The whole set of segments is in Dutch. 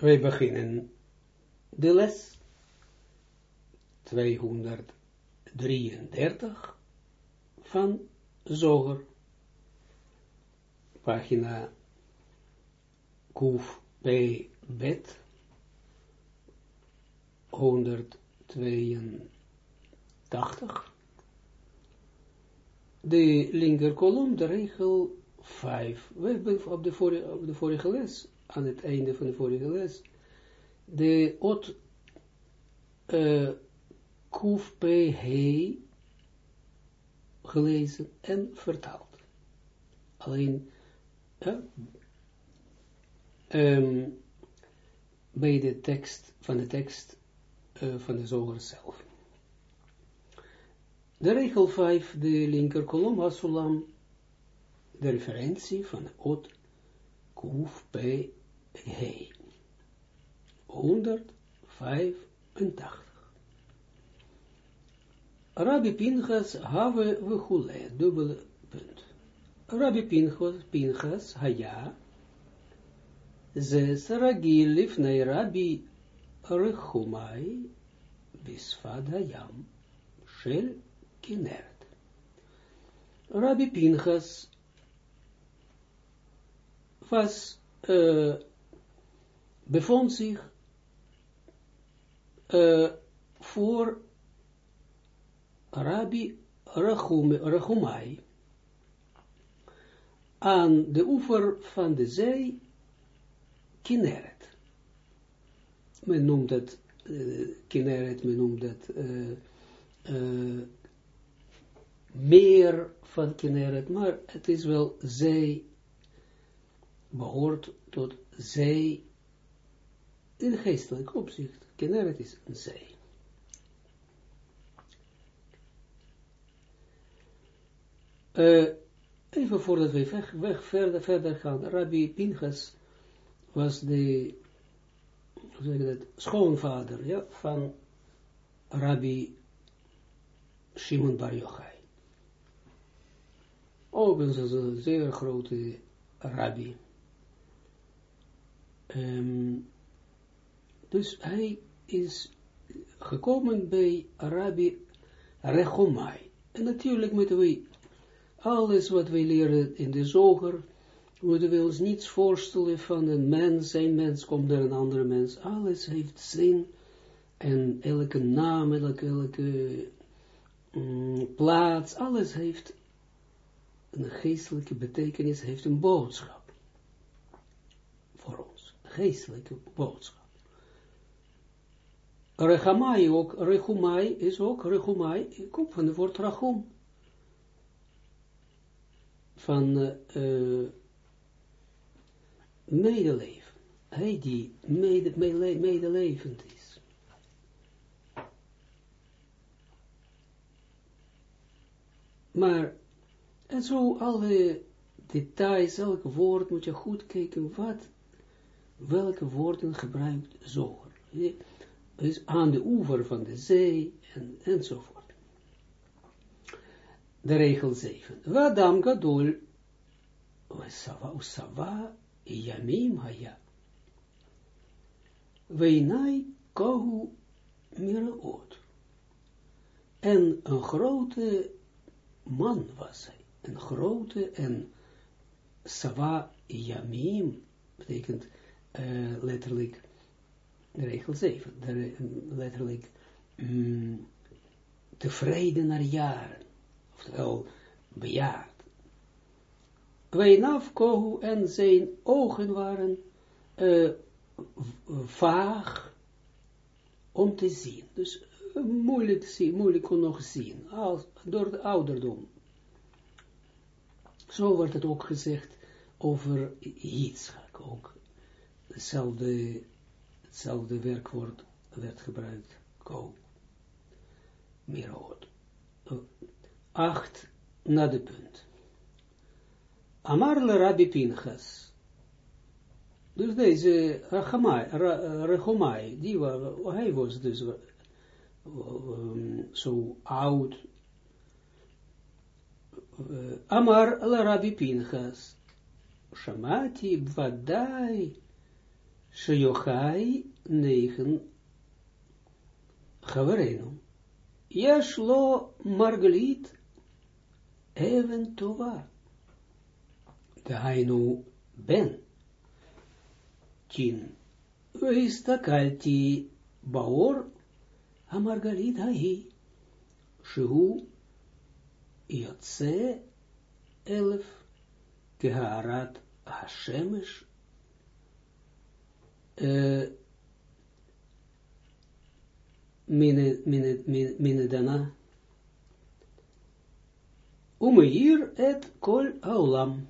Wij beginnen de les 233 van Zoger, pagina Kuf P. Bet 182. De linker kolom, de regel 5. We hebben op de vorige, op de vorige les aan het einde van de vorige les, de ot uh, kuf p he gelezen en vertaald. Alleen um, bij de tekst van de tekst uh, van de zoger zelf. De regel 5, de linker kolom, Hasulam, de referentie van ot kuf p He. 185. Rabbi Pinchas have vechule, dubbele punt. Rabbi Pinchas, Pinchas, haya, zes ragil lifnei Rabbi Rechumai, bisfad hayam, shel kineret. Rabbi Pinchas was uh, bevond zich uh, voor Rabbi Rachumai aan de oever van de zee Kinneret. Men noemt het uh, Kinneret, men noemt het uh, uh, meer van Kinneret, maar het is wel zee, behoort tot zee in geestelijk opzicht. Kinneret is een zee. Uh, even voordat we weg, weg, verder, verder gaan, Rabbi Pinchas was de hoe zeg dat, schoonvader ja, van Rabbi Shimon Bar Yochai. Ook een zeer grote rabbi. Um, dus hij is gekomen bij Arabi Rechomai. En natuurlijk moeten we alles wat wij leren in de zoger, moeten we ons niets voorstellen van een mens, een mens komt er een andere mens. Alles heeft zin en elke naam, elke, elke mm, plaats, alles heeft een geestelijke betekenis, heeft een boodschap voor ons. Geestelijke boodschap. Rechamai ook, Rechumai is ook, Rechumai, komt van het woord Rachum. Van uh, medeleven. Hij die mede, medelevend is. Maar, en zo alle details, elk woord moet je goed kijken, wat, welke woorden gebruikt zoger is aan de oever van de zee, en, enzovoort. De regel 7. Vadam gadol, usava, usava, yamim haya. Weinai kohu miraot. En een grote man was hij. Een grote en sava yamim betekent uh, letterlijk regel 7, de, letterlijk mm, tevreden naar jaren, oftewel bejaard. Weinav kohu en zijn ogen waren uh, vaag om te zien. Dus uh, moeilijk, zien, moeilijk kon nog zien, als, door de ouderdom. Zo wordt het ook gezegd over Yitzchak, ook hetzelfde hetzelfde werkwoord werd gebruikt, ko, mirot. Acht na de punt. Amarle Rabbi Pinchas. Dus deze Rechomai, die was, hij was dus um, zo oud. Uh, Amar la Rabbi Pinchas. Shamati vadai Sheyochai negen Gavarenu. Yesh lo margalit even tova. Dainu ben. Tien. Vistakalti baor ha-margalit hahi. Shehu yotze elef keharat hashemesh uh, mine, mine, mine, mine dana. Umeir et kol aulam.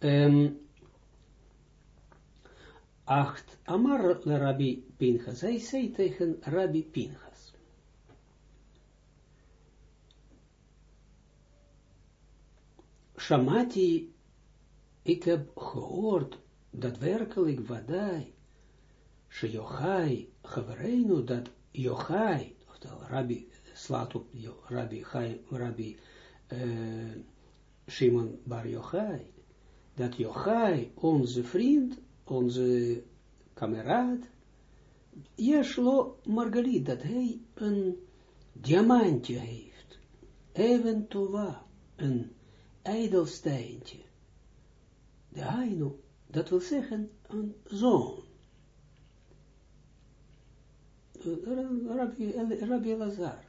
Um, acht, Amar Rabbi Pinchas. Hij zei tegen Rabbi Pinchas. Shamati, ik heb gehoord, daadwerkelijk wadai, she Yochai, dat Yochai, oftewel Rabbi, slaat Rabbi, Rabbi Shimon Bar Yochai, dat Yochai, onze vriend, onze kameraad, Jeshlo Margalit, dat hij een diamantje heeft, eventueel een ijdelsteintje. De Hainu, dat wil zeggen een zoon. Rabbi, Rabbi Lazar.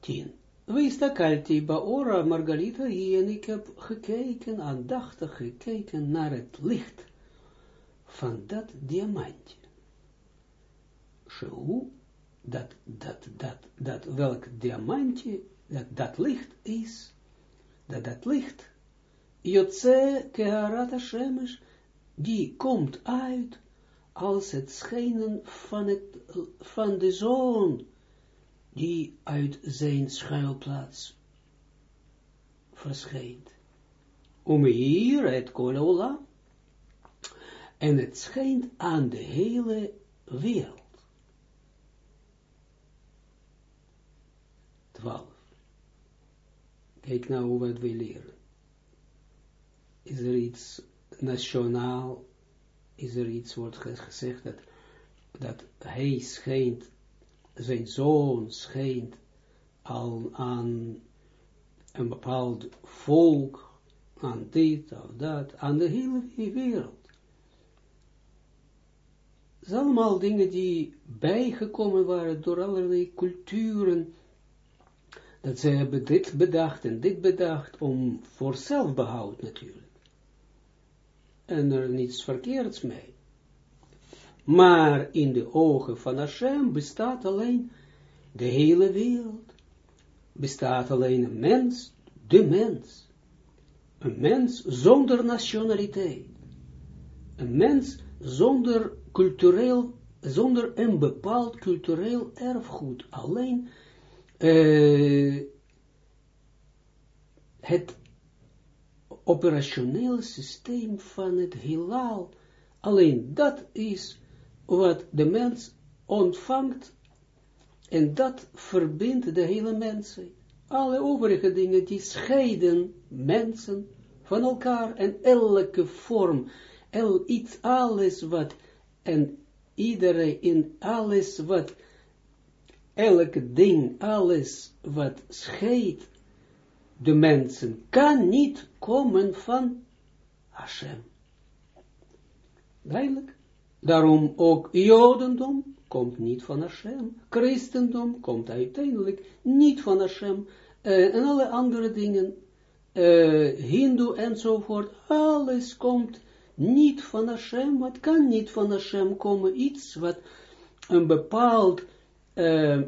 Tien. Weestakalti Baora Margarita hier en ik heb gekeken, aandachtig gekeken naar het licht van dat diamantje. Zo, dat, dat, dat, dat, welk diamantje, dat, dat licht is, dat dat licht, Jotze Keharat Hashemesh, die komt uit als het schijnen van, het, van de zon, die uit zijn schuilplaats verschijnt. Om hier het kolola, en het schijnt aan de hele wereld. 12. Kijk nou wat we leren. Is er iets nationaal, is er iets, wordt gezegd, dat, dat hij schijnt, zijn zoon schijnt al aan een bepaald volk, aan dit of dat, aan de hele wereld. Het zijn allemaal dingen die bijgekomen waren door allerlei culturen, dat ze hebben dit bedacht en dit bedacht, om voor zelfbehoud natuurlijk. En er niets verkeerds mee. Maar in de ogen van Hashem bestaat alleen de hele wereld. Bestaat alleen een mens, de mens. Een mens zonder nationaliteit. Een mens zonder cultureel, zonder een bepaald cultureel erfgoed. Alleen uh, het operationeel systeem van het heelal, alleen dat is wat de mens ontvangt en dat verbindt de hele mensheid. Alle overige dingen die scheiden mensen van elkaar en elke vorm, el, iets, alles wat en iedereen in alles wat elke ding, alles wat scheidt de mensen, kan niet komen van Hashem. Duidelijk. Daarom ook Jodendom komt niet van Hashem. Christendom komt uiteindelijk niet van Hashem. Uh, en alle andere dingen, uh, Hindoe enzovoort, alles komt niet van Hashem. Wat kan niet van Hashem komen? Iets wat een bepaald uh,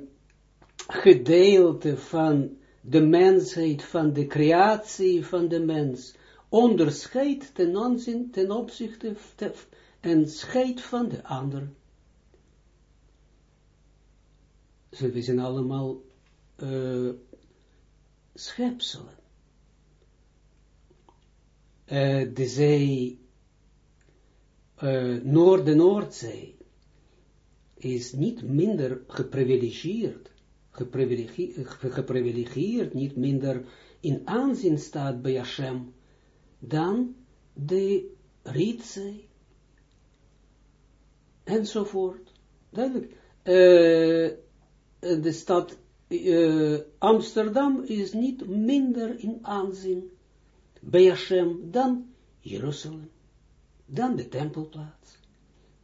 gedeelte van de mensheid, van de creatie van de mens, onderscheidt ten, aanzien, ten opzichte te, en scheidt van de ander. Ze zijn allemaal uh, schepselen. Uh, de zee, uh, Noord- de Noordzee, is niet minder geprivilegieerd, geprivilegieerd, niet minder in aanzien staat bij Hashem, dan de Ritze, enzovoort. Duidelijk. Uh, de stad uh, Amsterdam is niet minder in aanzien bij Hashem dan Jeruzalem, dan de tempelplaats.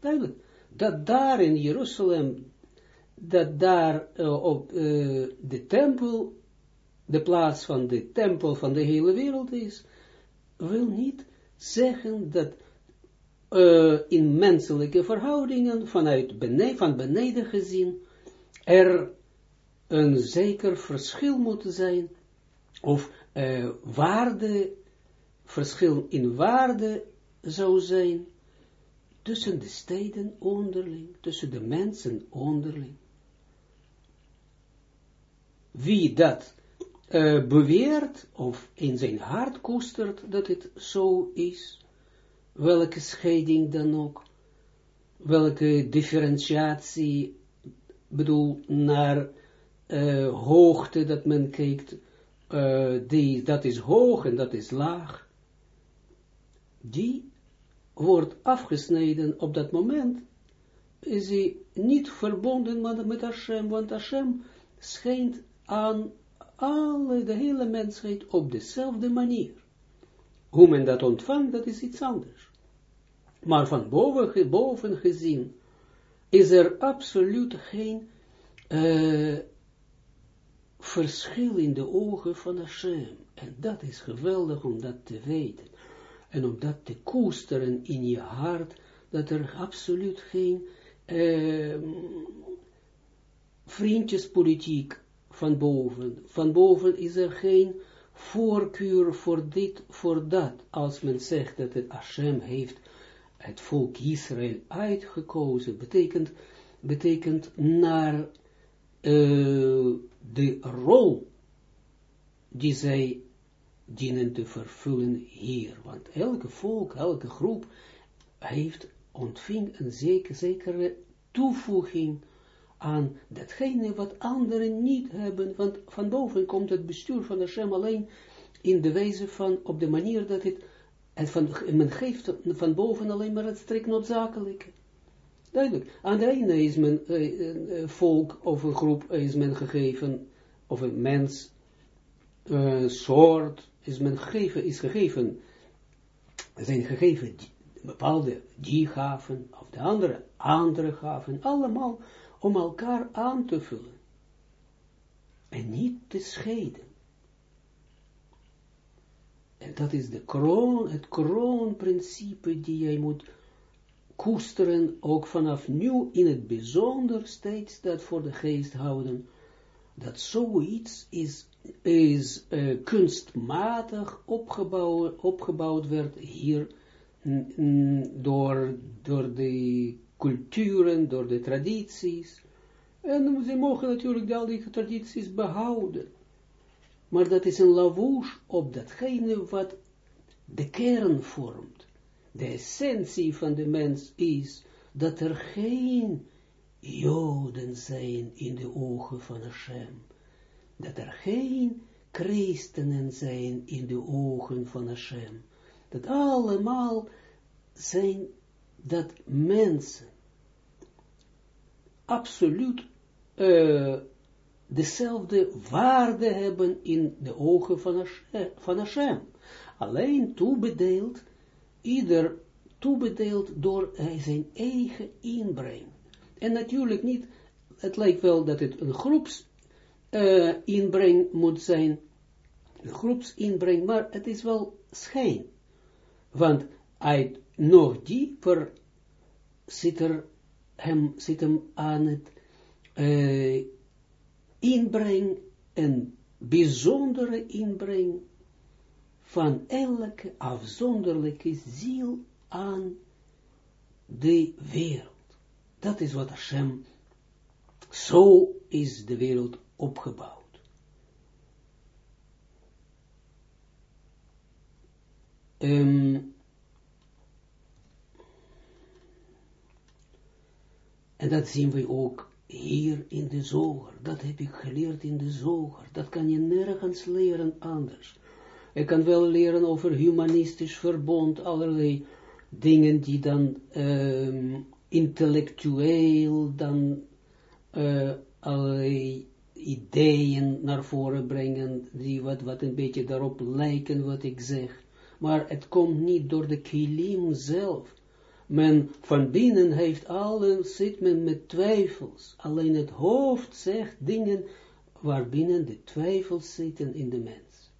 Duidelijk. Dat daar in Jeruzalem, dat daar uh, op uh, de tempel, de plaats van de tempel van de hele wereld is, wil niet zeggen dat uh, in menselijke verhoudingen, vanuit beneden, van beneden gezien, er een zeker verschil moet zijn, of waarde, verschil in waarde zou zijn, tussen de steden onderling, tussen de mensen onderling. Wie dat uh, beweert, of in zijn hart koestert, dat het zo is, welke scheiding dan ook, welke differentiatie, bedoel, naar uh, hoogte dat men kijkt, uh, die, dat is hoog en dat is laag, die wordt afgesneden op dat moment, is hij niet verbonden met Hashem, want Hashem schijnt aan alle, de hele mensheid op dezelfde manier. Hoe men dat ontvangt, dat is iets anders. Maar van boven, boven gezien is er absoluut geen uh, verschil in de ogen van Hashem. En dat is geweldig om dat te weten. En om dat te koesteren in je hart, dat er absoluut geen uh, vriendjespolitiek van boven. Van boven is er geen voorkeur voor dit, voor dat, als men zegt dat het Hashem heeft het volk Israël uitgekozen, betekent, betekent naar uh, de rol die zij dienen te vervullen hier. Want elke volk, elke groep heeft, ontving een zeker, zekere toevoeging aan datgene wat anderen niet hebben, want van boven komt het bestuur van Hashem alleen in de wijze van, op de manier dat het, en van, men geeft van boven alleen maar het strikt noodzakelijke. Duidelijk. Aan de ene is men uh, uh, volk of een groep is men gegeven, of een mens, uh, soort, is men gegeven, is gegeven, zijn gegeven bepaalde die gaven, of de andere, andere gaven, allemaal om elkaar aan te vullen. En niet te scheiden. En dat is de kroon, het kroonprincipe die jij moet koesteren, ook vanaf nu in het bijzonder steeds dat voor de geest houden, dat zoiets is, is uh, kunstmatig opgebouwd, opgebouwd werd hier door, door de culturen, door de tradities. En ze mogen natuurlijk al die tradities behouden. Maar dat is een lavouche op datgene wat de kern vormt. De essentie van de mens is dat er geen Joden zijn in de ogen van Hashem. Dat er geen christenen zijn in de ogen van Hashem. Dat allemaal zijn dat mensen absoluut uh, dezelfde waarde hebben in de ogen van Hashem, van Hashem. Alleen toebedeeld, ieder toebedeeld door zijn eigen inbreng. En natuurlijk niet, het lijkt wel dat het een groeps uh, inbreng moet zijn, groepsinbreng, maar het is wel schijn. Want uit nog dieper zit er hem, zit hem aan het uh, inbreng, een bijzondere inbreng van elke afzonderlijke ziel aan de wereld. Dat is wat Hashem, zo is de wereld opgebouwd. Um, En dat zien we ook hier in de zoger, dat heb ik geleerd in de zoger, dat kan je nergens leren anders. Ik kan wel leren over humanistisch verbond, allerlei dingen die dan um, intellectueel dan uh, allerlei ideeën naar voren brengen, die wat, wat een beetje daarop lijken wat ik zeg. Maar het komt niet door de kilim zelf. Men van binnen heeft alle, zit men met twijfels. Alleen het hoofd zegt dingen waarbinnen de twijfels zitten in de mens.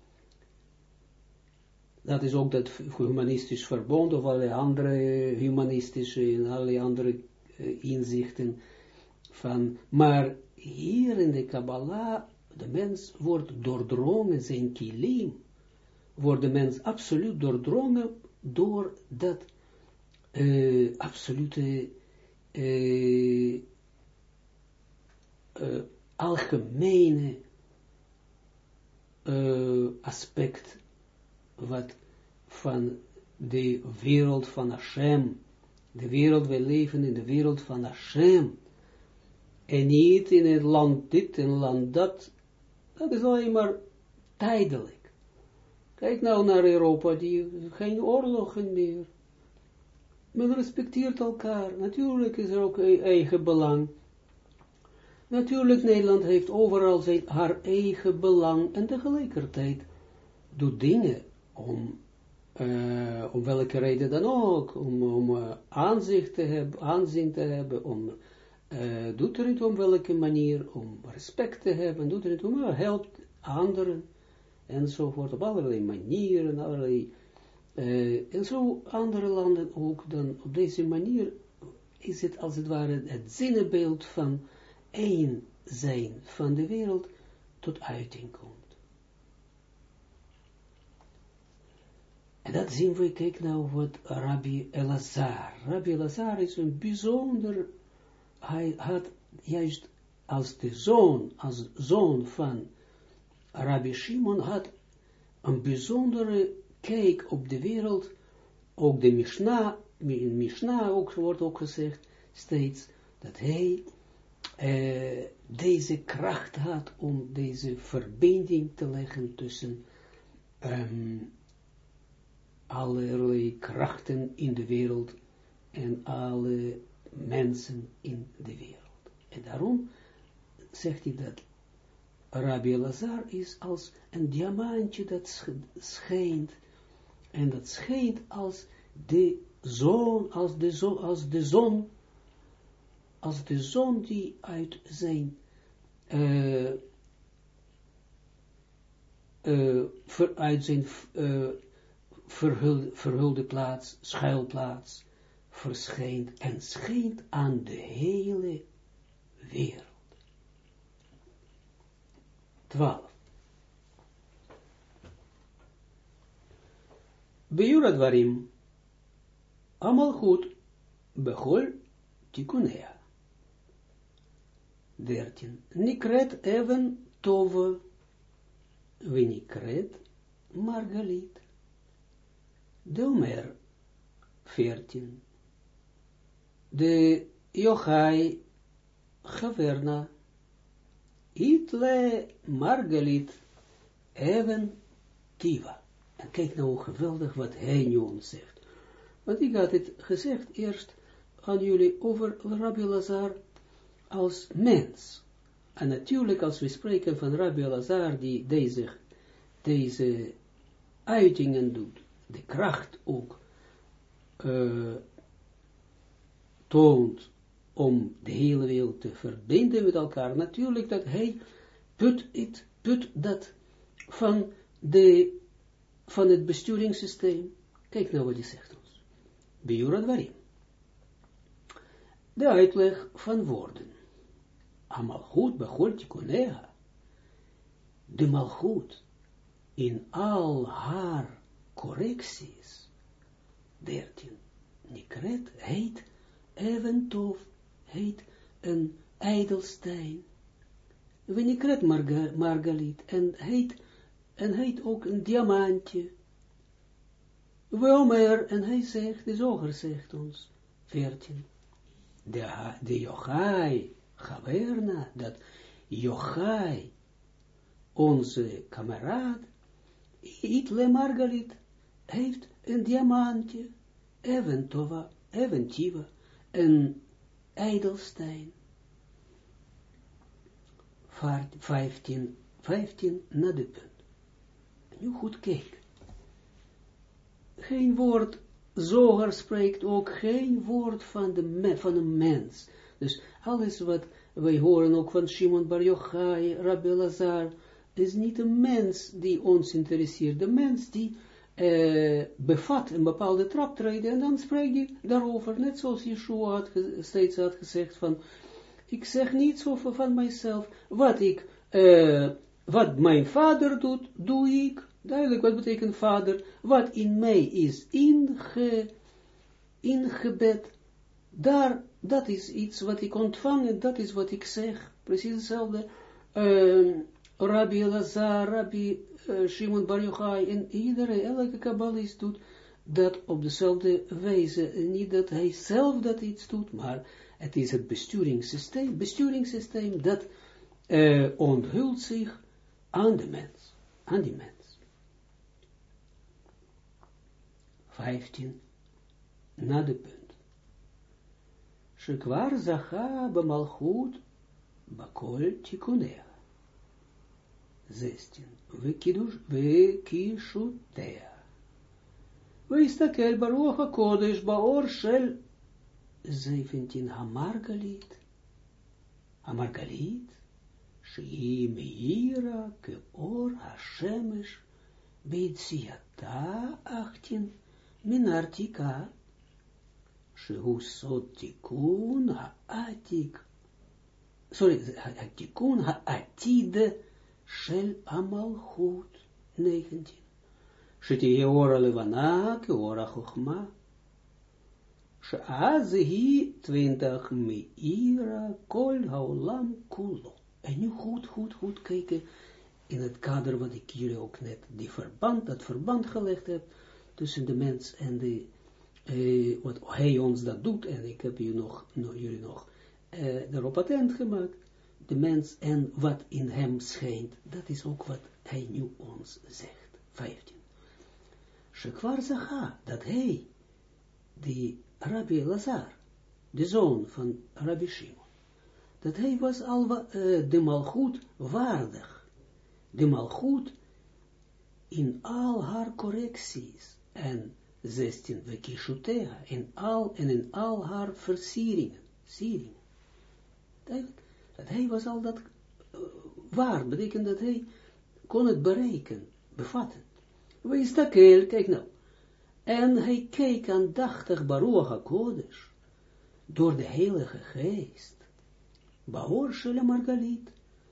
Dat is ook dat humanistisch verbond of alle andere humanistische en alle andere uh, inzichten van, maar hier in de Kabbalah, de mens wordt doordrongen, zijn kilim, wordt de mens absoluut doordrongen door dat uh, absolute uh, uh, algemene aspect wat van de wereld van Hashem, de wereld, wij leven in de wereld van Hashem, en niet in het land dit en land dat, dat is alleen maar tijdelijk. Kijk nou naar Europa, die geen oorlogen meer. Men respecteert elkaar. Natuurlijk is er ook e-, eigen belang. Natuurlijk, Nederland heeft overal zijn, haar eigen belang en tegelijkertijd doet dingen om, uh, om welke reden dan ook, om, om uh, aanzicht te hebben, aanzien te hebben, om uh, doet er niet om welke manier, om respect te hebben, doet er niet om, uh, helpt anderen, enzovoort, op allerlei manieren, allerlei, uh, en zo andere landen ook, dan op deze manier is het als het ware het zinnebeeld van één zijn van de wereld tot uiting komt. En dat zien we, kijk nou wat Rabbi Elazar. Rabbi Elazar is een bijzonder hij had juist als de zoon, als zoon van Rabbi Shimon, had een bijzondere kijk op de wereld, ook de Mishnah, in Mishnah ook, wordt ook gezegd, steeds, dat hij uh, deze kracht had om deze verbinding te leggen tussen um, allerlei krachten in de wereld en alle mensen in de wereld. En daarom zegt hij dat Rabbi Lazar is als een diamantje dat schijnt, en dat schijnt als de zon, als de zon, als de zon, als de zon die uit zijn uh, zijn verhulde, verhulde plaats, schuilplaats, verschijnt en schijnt aan de hele wereld. 12. Bejura dwarim, allemaal goed, behol tikunea. 13. Nikret even tove, vinikret margalit. Domer 14 de Yochai Gaverna, Itle Margalit Even Tiva. En kijk nou geweldig wat hij nu ons zegt. Want ik had het gezegd eerst aan jullie over Rabbi Lazar als mens. En natuurlijk als we spreken van Rabbi Lazar die deze, deze uitingen doet, de kracht ook uh, toont om de hele wereld te verbinden met elkaar, natuurlijk dat hij put, it, put dat van, de, van het besturingssysteem. Kijk nou wat hij zegt ons. Biura waarin. De uitleg van woorden. Amalchut behoort konega. De malchut in al haar correcties. 13. Nikret heet even tof heet een ijdelstein. Wenikret marga, margaliet en heet, en heet ook een diamantje. Welmer, en hij zegt, de zoger zegt ons, 14, de, de Yochai, Gaverna, dat Jochai, onze kameraad, Itle Margalit, heeft een diamantje, Eventova, Eventiva, een edelstein. 15, 15 na de punt. Nu goed kijk. Geen woord, Zoger spreekt ook geen woord van, de, van een mens. Dus alles wat wij horen ook van Shimon Bar Yochai, Rabbi Lazar, is niet een mens die ons interesseert. De mens die bevat een bepaalde traptreden en dan spreekt hij daarover, net zoals Yeshua had steeds had gezegd van, ik zeg niets over van mijzelf, wat ik, wat mijn vader doet, doe ik, duidelijk, wat betekent vader, wat in mij is inge, ingebed, daar, dat is iets wat ik ontvang en dat is wat ik zeg, precies hetzelfde, Rabbi Lazar, Rabbi uh, Shimon Bar Yochai, en iedereen, elke kabbalist doet dat op dezelfde wijze. Niet dat hij zelf dat iets doet, maar het is het besturingssysteem, besturingssysteem dat uh, onthult zich aan de mens, aan die mens. 15, na de punt. Shekwar zacha b'malchut bakol tikunea. 16. וכישוטיה. ויסתכל ברוח הקודש באור של 17. המרגלית. המרגלית שהיא מאירה כאור השמש ביציאתה 18 מן העתיקה, שהוא סוד תיקון העתיק, סורי, התיקון העתיד Shel Amalchut, 19. Shetiye ora levana, ke ora chochma. She'az hi 20 meira kol haolam kulo. En nu goed, goed, goed kijken in het kader wat ik hier ook net, die verband, dat verband gelegd heb tussen de mens en de, eh, wat hij ons dat doet, en ik heb jullie nog, nog, jullie nog eh, daarop attent gemaakt, de mens en wat in hem schijnt, dat is ook wat hij nu ons zegt. 15. Shekwar Zacha, dat hij, die Rabbi Lazar, de zoon van Rabbi Shimon, dat hij was al uh, de malgoed waardig, de malgoed in al haar correcties, en 16, Vekishutea, in al, en in al haar versieringen, sieringen. Dat hij was al dat uh, waar, betekent dat hij kon het bereiken, bevatten. Wees keel, kijk nou. En hij keek aandachtig Baruch HaKodesh, door de Heilige Geest, Baor Margalit,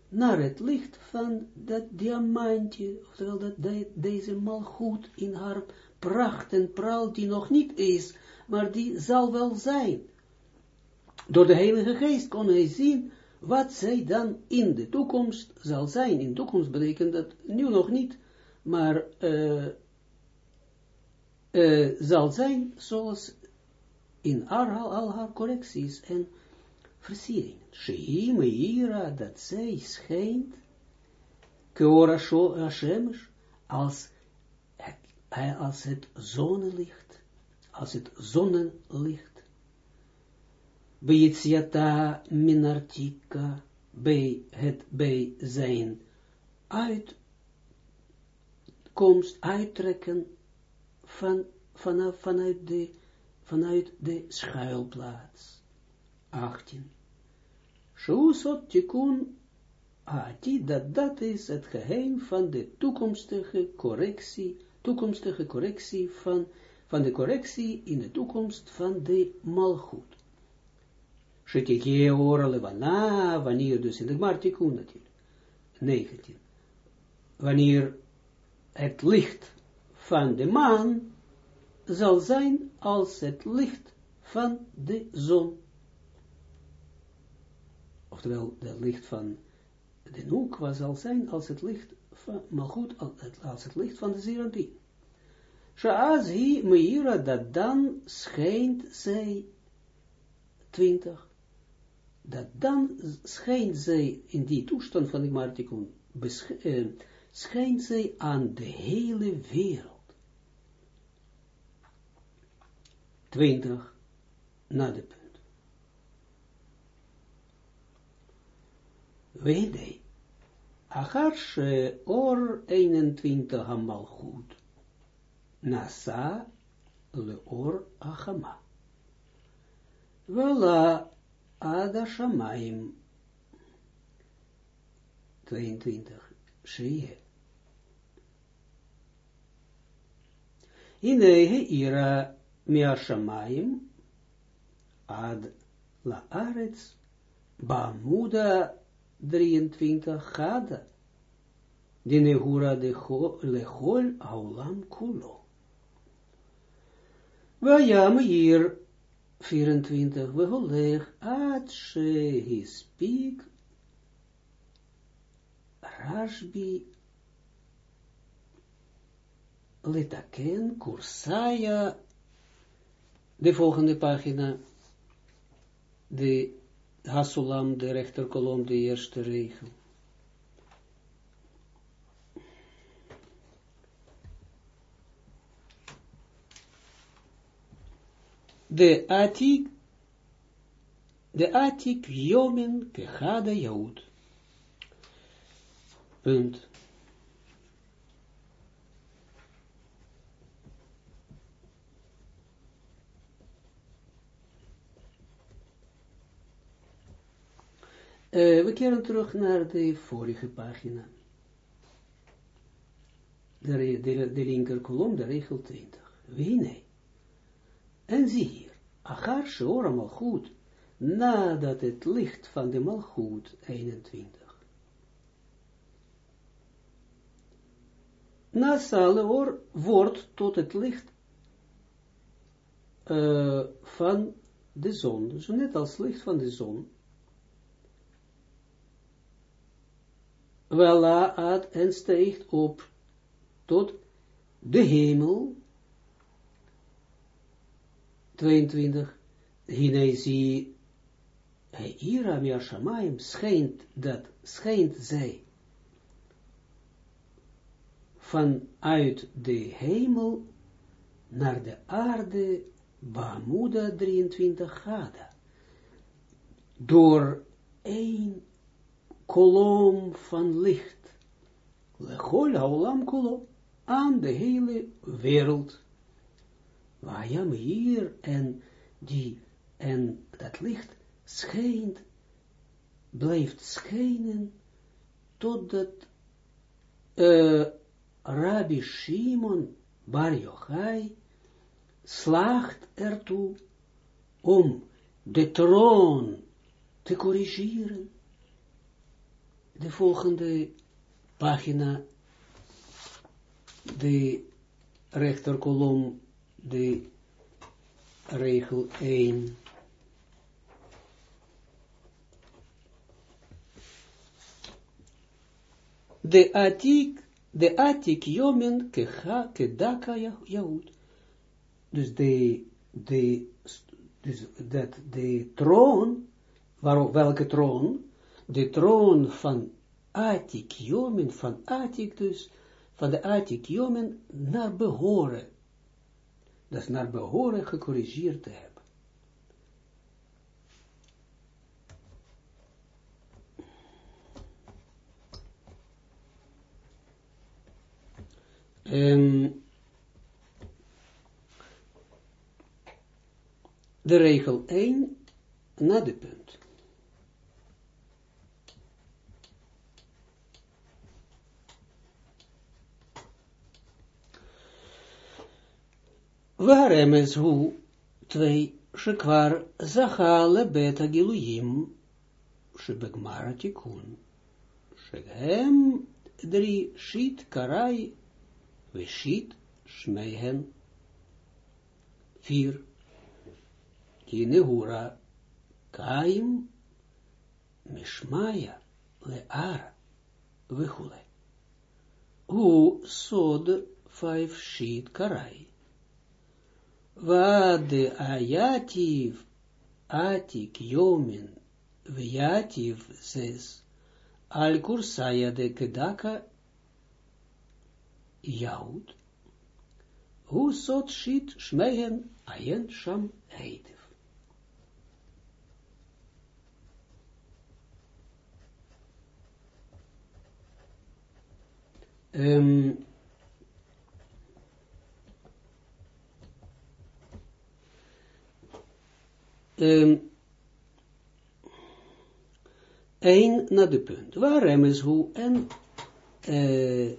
naar het licht van dat diamantje, oftewel dat de, deze malgoed in haar pracht en praal die nog niet is, maar die zal wel zijn. Door de Heilige Geest kon hij zien wat zij dan in de toekomst zal zijn. In de toekomst betekent dat nu nog niet, maar uh, uh, zal zijn zoals in al, al haar correcties en versieringen. Shei meira, dat zij schijnt, keora Hashemesh, als het, als het zonnelicht, als het zonnelicht, Bejitsiata minartika, bij het bij zijn uitkomst, uittrekken van, vanaf, vanuit, de, vanuit de schuilplaats. 18. Shusot tikun ati, dat dat is het geheim van de toekomstige correctie, toekomstige correctie van, van de correctie in de toekomst van de malgoed. Shetikje ora levana, wanneer dus in de Gmartikun natuurlijk. 19. Wanneer het licht van de maan zal zijn als het licht van de zon. Oftewel, het licht van de Nukwa zal zijn als het licht van, maar goed, als het licht van de Zerandien. Shaaz hi meira dat dan schijnt zij 20 dat dan schijnt zij in die toestand van die Martikun, uh, schijnt zij aan de hele wereld. 20 na de punt. Wede, achar she or 21 hamal goed, nasa le or achama. Vela ada shamayim 22 shie. Ine ira Miashamayim ad la arets Bamuda 23 Gada Dinehura de lechol aulam kulo. Vayam hier 24. Veholeg ad shehispik Rashbi Litaken Kursaya. De volgende pagina, de Hasulam, de rechterkolom, de eerste regel. De Atik, de Atik Jomen Kechada Jood. Punt. Uh, we keren terug naar de vorige pagina. De, de, de linker kolom, de regel 20. Wie nee. En zie hier, Achar Sheora Malchut, nadat het licht van de Malchut, 21. Na Saleor wordt tot het licht uh, van de zon, dus net als licht van de zon, Wella en steegt op tot de hemel. 22. Hine zie Ira Miashamayim schijnt dat, schijnt zij vanuit de hemel naar de aarde Bamuda 23 graden. Door één kolom van licht. Lechol haolam kolom. Aan de hele wereld. Waarom hier en die, en dat licht schijnt, blijft schijnen, totdat uh, Rabbi Shimon Bar Yochai slaagt ertoe om de troon te corrigeren. De volgende pagina, de rechterkolom, de regel 1. De atik, de atik jomen kecha kedaka jaud. Dus de, de, dus dat de troon, waar, welke troon, de troon van Atik Jomen, van Atik dus, van de Atik Jomen naar behoren. Dat naar behoren gecorrigeerd te hebben. Um, de regel 1 na de punt. Waarem is hoe twee shekwar zachale beta giluyim shebegmara tikun shegem drie shit karai we shit shmeihen vier kinehura kaim mishmaya leara vechule hu sod vijf shit karai Wade ayativ atik jomen Vejativ zes, al kursaya de kedaka Joud, hoe zot shit shmehen ayen sham heitiv. Um, een naar de punt. Waar is hoe en uh,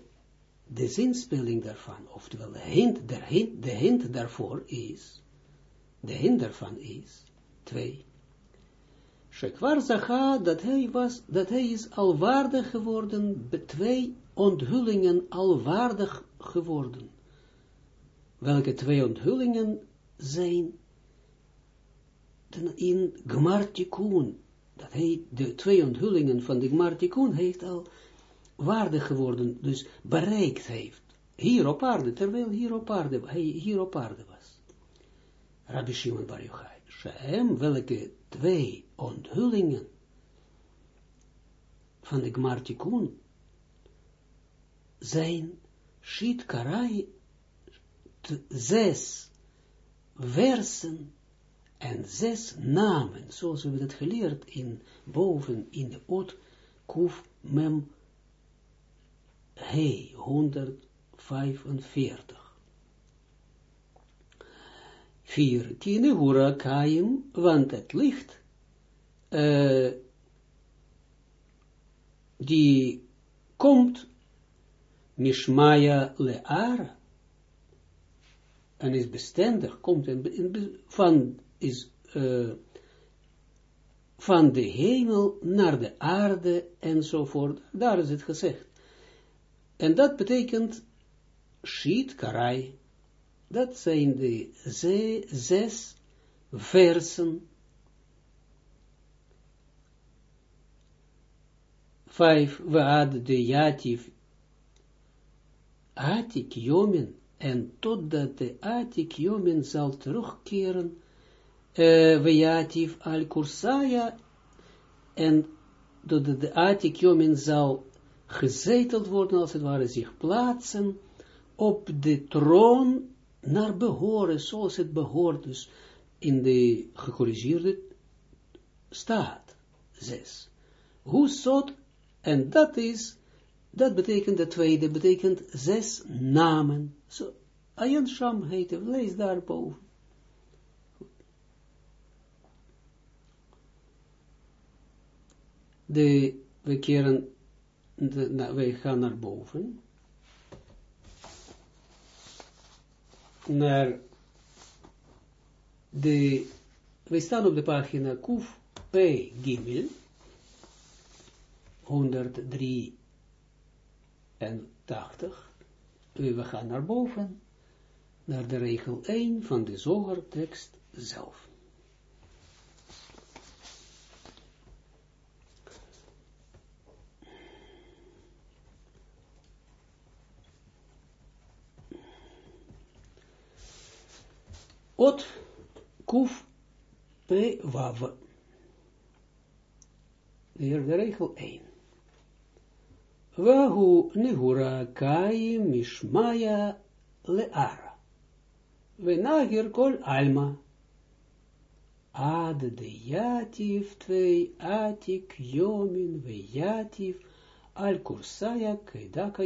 de zinspeling daarvan, oftewel de hint, de hint, de hint daarvoor is, de hint daarvan is, twee. Shekwar Zacha, dat hij was, dat hij is alwaardig geworden, twee onthullingen alwaardig geworden. Welke twee onthullingen zijn in Gmartikun, dat hij de twee onthullingen van de Gmartikun heeft al waardig geworden, dus bereikt heeft, hier op aarde, terwijl hier op aarde, hij hier op was. Rabbi Shimon Bar Yochai, Shem, welke twee onthullingen van de Gmartikun zijn Shit Karai zes versen en zes namen, zoals we het geleerd in boven in de Ot Kuf Mem He 145. Vier, kine hura kaim, want het licht, uh, die komt, mishmaya leara, en is bestendig, komt in, van, is, uh, van de hemel naar de aarde, enzovoort, daar is het gezegd. En dat betekent Shit Karai. Dat zijn de ze, zes versen. Vijf, hadden de Yativ Atik Jomen, en totdat de Atik Jomen zal terugkeren, we Yativ al Kursaya, en dat de Atik Jomen zal gezeteld worden, als het ware, zich plaatsen op de troon naar behoren, zoals het behoort, dus in de gecorrigeerde staat. Zes. Hoe zot, en dat is, dat betekent de tweede, betekent zes namen. So, Ayan Sham heet lees daarboven. De, we keren de, nou, wij gaan naar boven. Naar de, wij staan op de pagina Kuf P. Gimel, 183. We gaan naar boven, naar de regel 1 van de zogertekst zelf. Ot kuf p wav. Hier de regel 1. Wahu nehura kai mishmaya leara. Venagir kol alma. Ad de yativ twee atik yomin ve yativ al kursaya kedaka.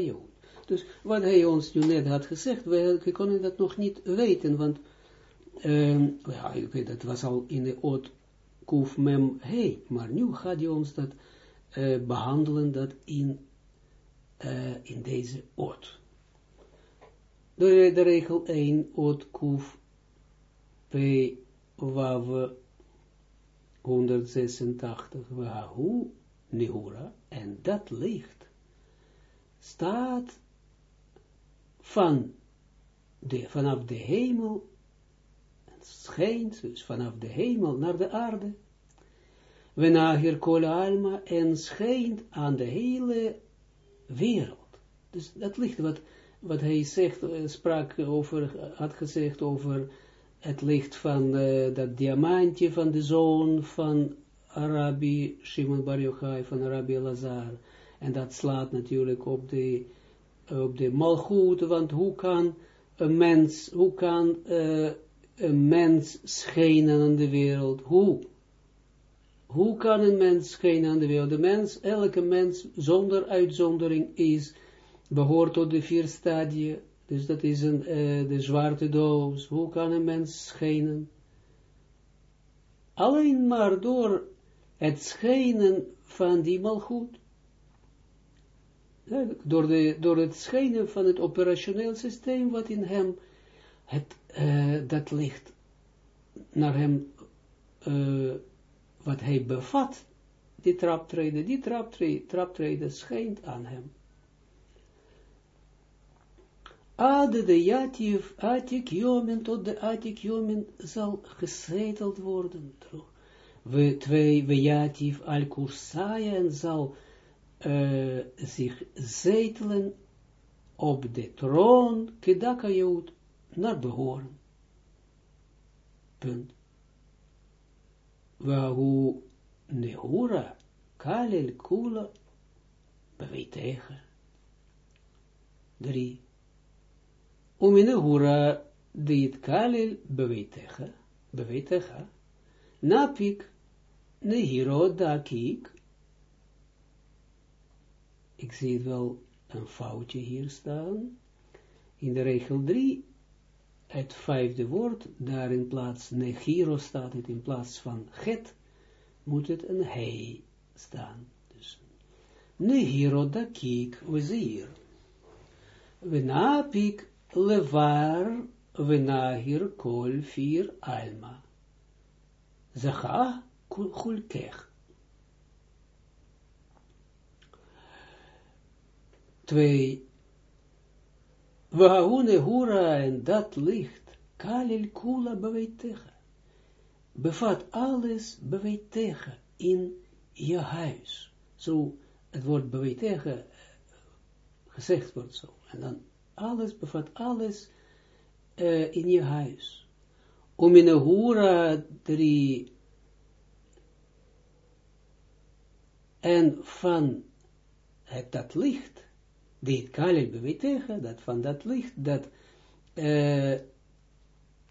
Dus wat hij ons nu net had gezegd, we konden dat nog niet weten, want Um, ja, ik weet, dat was al in de oot kuf mem hey, maar nu gaat hij ons dat uh, behandelen, dat in, uh, in deze oot. De, de regel 1, oot kuf p wav 186, wahu nihura, en dat licht staat van de, vanaf de hemel schijnt dus vanaf de hemel naar de aarde. Wenagir kol alma en schijnt aan de hele wereld. Dus dat licht wat, wat hij zegt, uh, sprak over, had gezegd over het licht van uh, dat diamantje van de zon, van Rabbi Shimon Bar Yochai, van Rabbi Lazar. En dat slaat natuurlijk op de, op de malgoed, want hoe kan een mens, hoe kan uh, een mens schijnen aan de wereld? Hoe? Hoe kan een mens schijnen aan de wereld? De mens, elke mens zonder uitzondering is, behoort tot de vier stadia. Dus dat is een, uh, de zwarte doos. Hoe kan een mens schijnen? Alleen maar door het schijnen van die malgoed. door, de, door het schijnen van het operationeel systeem wat in hem, het, uh, dat licht naar hem, uh, wat hij bevat, die traptreden, die traptreden, traptreden schijnt aan hem. Ade de Jativ, Atik tot de Atik zal gezeteld worden. We twee, we al Kursaien zal uh, zich zetelen op de troon, Kedaka naar behoren. Punt. Wahu Nehura, Kalel Kula, beweegt Drie. Umine hura dit kalil bewetecha, bewetecha, napik nehiro dakik. Ik zie wel een foutje hier staan. In de regel 3, het vijfde woord, daar in plaats nehiro staat het in plaats van het, moet het een hei staan. Dus nehiro dakik, we zien hier. We levar venahir kol vier alma. Zacha kulkech. Twee. Wahaune hura en dat licht, kalil kula beweitecha. Bevat alles beweitecha in je huis. Zo, het woord beweitecha gezegd wordt zo. En dan alles, bevat alles in je huis. Om in hoera drie en van het, dat licht, die het kalil bewegen, dat van dat licht, dat uh,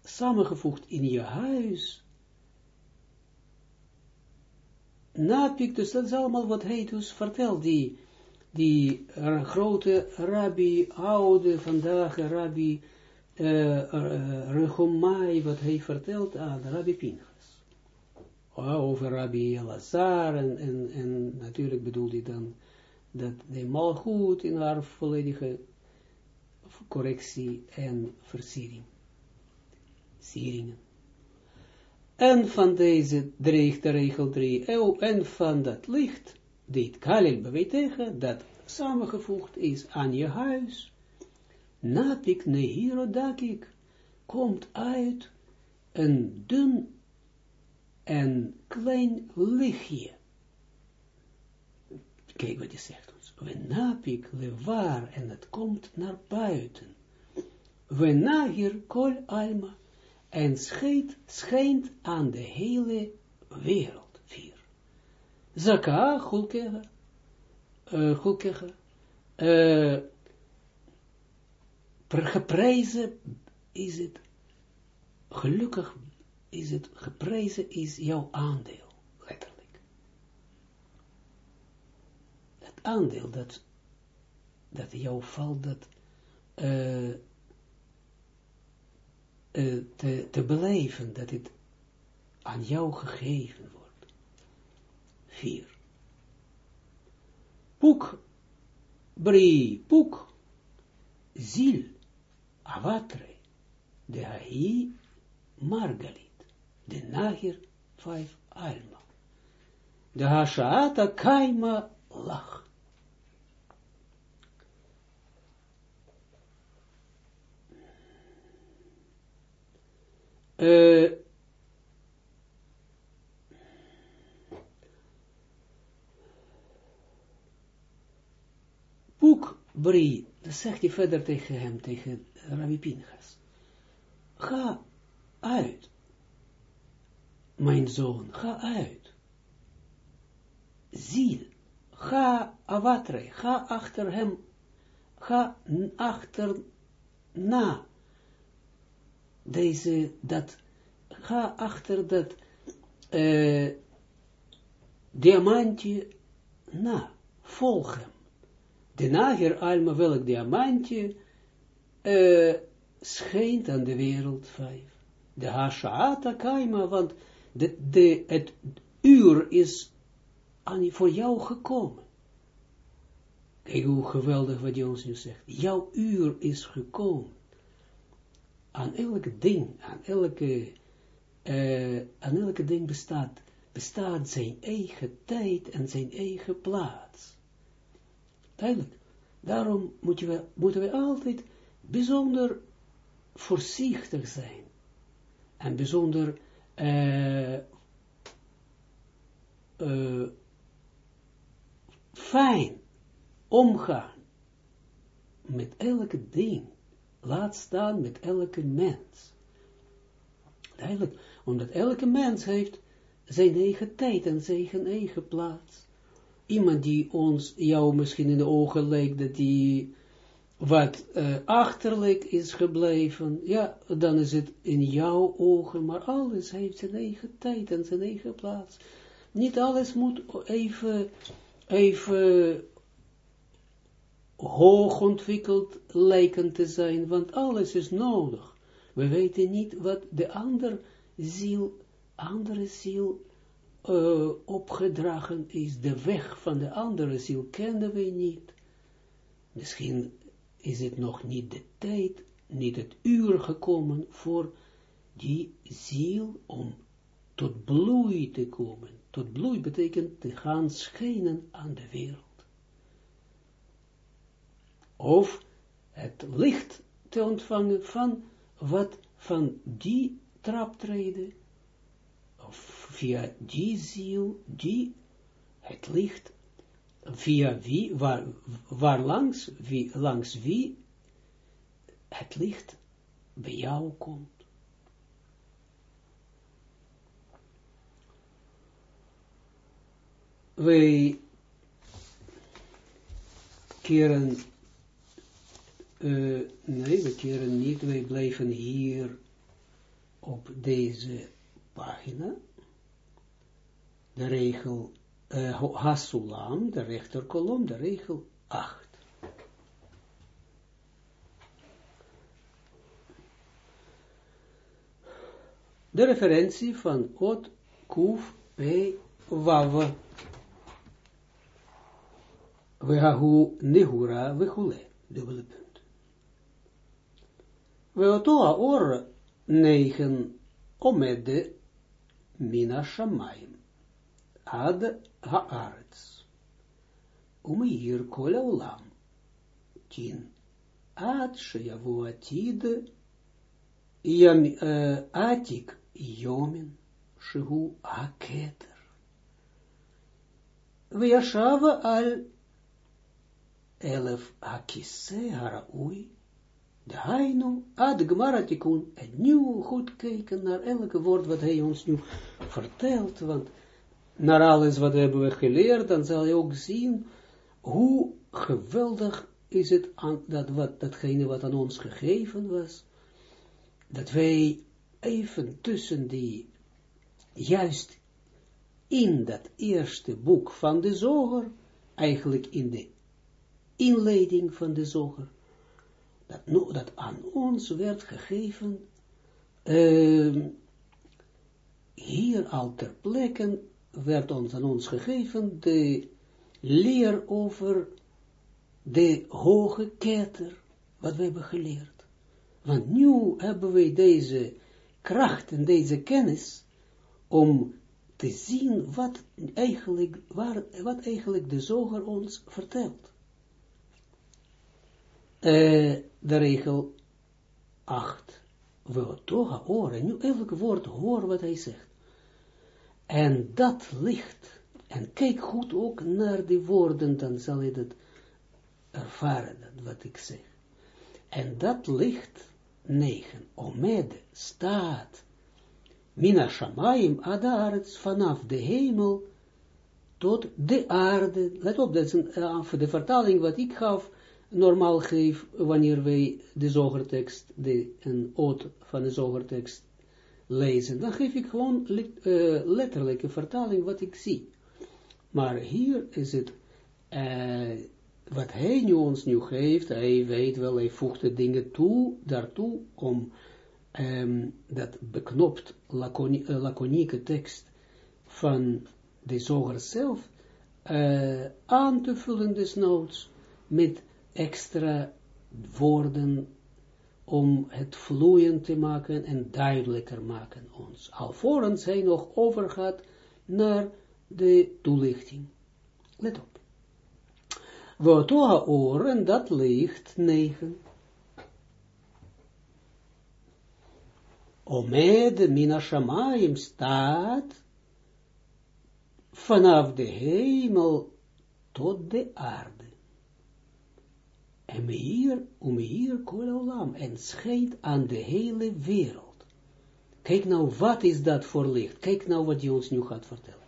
samengevoegd in je huis, napik, dus dat is allemaal wat hij dus vertelt, die die grote rabbi, oude vandaag, rabbi uh, uh, Rechomai, wat hij vertelt aan rabbi Pinchas. Over rabbi Elazar, en, en, en natuurlijk bedoelt hij dan dat de malgoed in haar volledige correctie en versiering. Sieringen. En van deze dreigt de regel 3, en van dat licht, dit kalil bewetegen, dat samengevoegd is aan je huis, napik nehiro dakik, komt uit een dun en klein lichtje. Kijk wat hij zegt ons. We napik levar, en het komt naar buiten. We nahir kol alma, en schijnt, schijnt aan de hele wereld. Zaka, Chulkega, uh, Chulkega, uh, geprezen is het, gelukkig is het, geprezen is jouw aandeel, letterlijk. Het aandeel dat, dat jou valt, dat uh, uh, te, te beleven, dat het aan jou gegeven wordt. 4. Puk, bri, puk, zil, avatre, de hai, margalit, de nagir, 5, alma. De hashaata kaima lach. Uh, Boek Bri, dan zegt hij verder tegen hem, tegen Rabbi Pinchas. Ga uit, mijn zoon, ga uit. ziel, ga avatre, ga achter hem, ga achter na, deze, dat, ga achter dat, uh, diamantje na, volg hem. De nager alma, welk diamantje, uh, schijnt aan de wereld vijf. De hashaata kaima, want de, het uur is aan, voor jou gekomen. Kijk hoe geweldig wat ons nu zegt. Jouw uur is gekomen. Aan elke ding, aan elke, uh, aan elke ding bestaat, bestaat zijn eigen tijd en zijn eigen plaats. Duidelijk. Daarom moeten we, moeten altijd bijzonder voorzichtig zijn. En bijzonder uh, uh, fijn omgaan met elke ding. Laat staan met elke mens. Duidelijk, omdat elke mens heeft zijn eigen tijd en zijn eigen plaats. Iemand die ons, jou misschien in de ogen lijkt, dat die wat uh, achterlijk is gebleven, ja, dan is het in jouw ogen, maar alles heeft zijn eigen tijd en zijn eigen plaats. Niet alles moet even, even hoog ontwikkeld lijken te zijn, want alles is nodig. We weten niet wat de andere ziel, andere ziel uh, opgedragen is. De weg van de andere ziel kennen we niet. Misschien is het nog niet de tijd, niet het uur gekomen voor die ziel om tot bloei te komen. Tot bloei betekent te gaan schijnen aan de wereld. Of het licht te ontvangen van wat van die traptreden, of via die ziel, die het licht via wie, waar, waar langs, wie, langs wie het licht bij jou komt. Wij keren, uh, nee, we keren niet, wij blijven hier op deze pagina, de regel uh, Hasulam, de rechterkolom, de regel 8. De referentie van Ot, Kuf, P, Wav. Wehahu Nehura Wechule. Dubbele punt. Weotoa or 9 omede mina shamayim. Ad haaretz. Umeir kol olam. Tin. Ad sheyavu atid. Yam, uh, atik yomin. Shehu haketer. Veyashava al elef hakise haraui. De Hainu, ad gmaratikun, en nu goed kijken naar elke woord wat hij ons nu vertelt, want naar alles wat hebben we geleerd, dan zal je ook zien hoe geweldig is het aan dat wat, datgene wat aan ons gegeven was, dat wij even tussen die, juist in dat eerste boek van de zoger, eigenlijk in de inleiding van de zoger, dat, dat aan ons werd gegeven, uh, hier al ter plekke werd ons aan ons gegeven de leer over de hoge ketter, wat we hebben geleerd. Want nu hebben wij deze kracht en deze kennis om te zien wat eigenlijk, wat eigenlijk de zoger ons vertelt. Uh, de regel 8. We toch horen, nu elk woord hoor wat hij zegt. En dat licht, en kijk goed ook naar die woorden, dan zal je dat ervaren, dat wat ik zeg. En dat licht, 9, omede, staat, mina shamayim adarets, vanaf de hemel, tot de aarde. Let op, dat is een, uh, de vertaling wat ik gaf, normaal geef, wanneer wij de zogertekst, de, een oot van de zogertekst lezen, dan geef ik gewoon uh, letterlijke vertaling wat ik zie. Maar hier is het, uh, wat hij nu ons nu geeft, hij weet wel, hij voegt de dingen toe, daartoe, om um, dat beknopt laconi laconieke tekst van de zoger zelf aan te vullen desnoods met extra woorden om het vloeiend te maken en duidelijker maken ons. Alvorens hij nog overgaat naar de toelichting. Let op. Wotoha oren, dat ligt negen. Omed mina shamayim staat vanaf de hemel tot de aarde. En hier, om hier kol en schijnt aan de hele wereld. Kijk nou, wat is dat voor licht? Kijk nou wat hij ons nu gaat vertellen.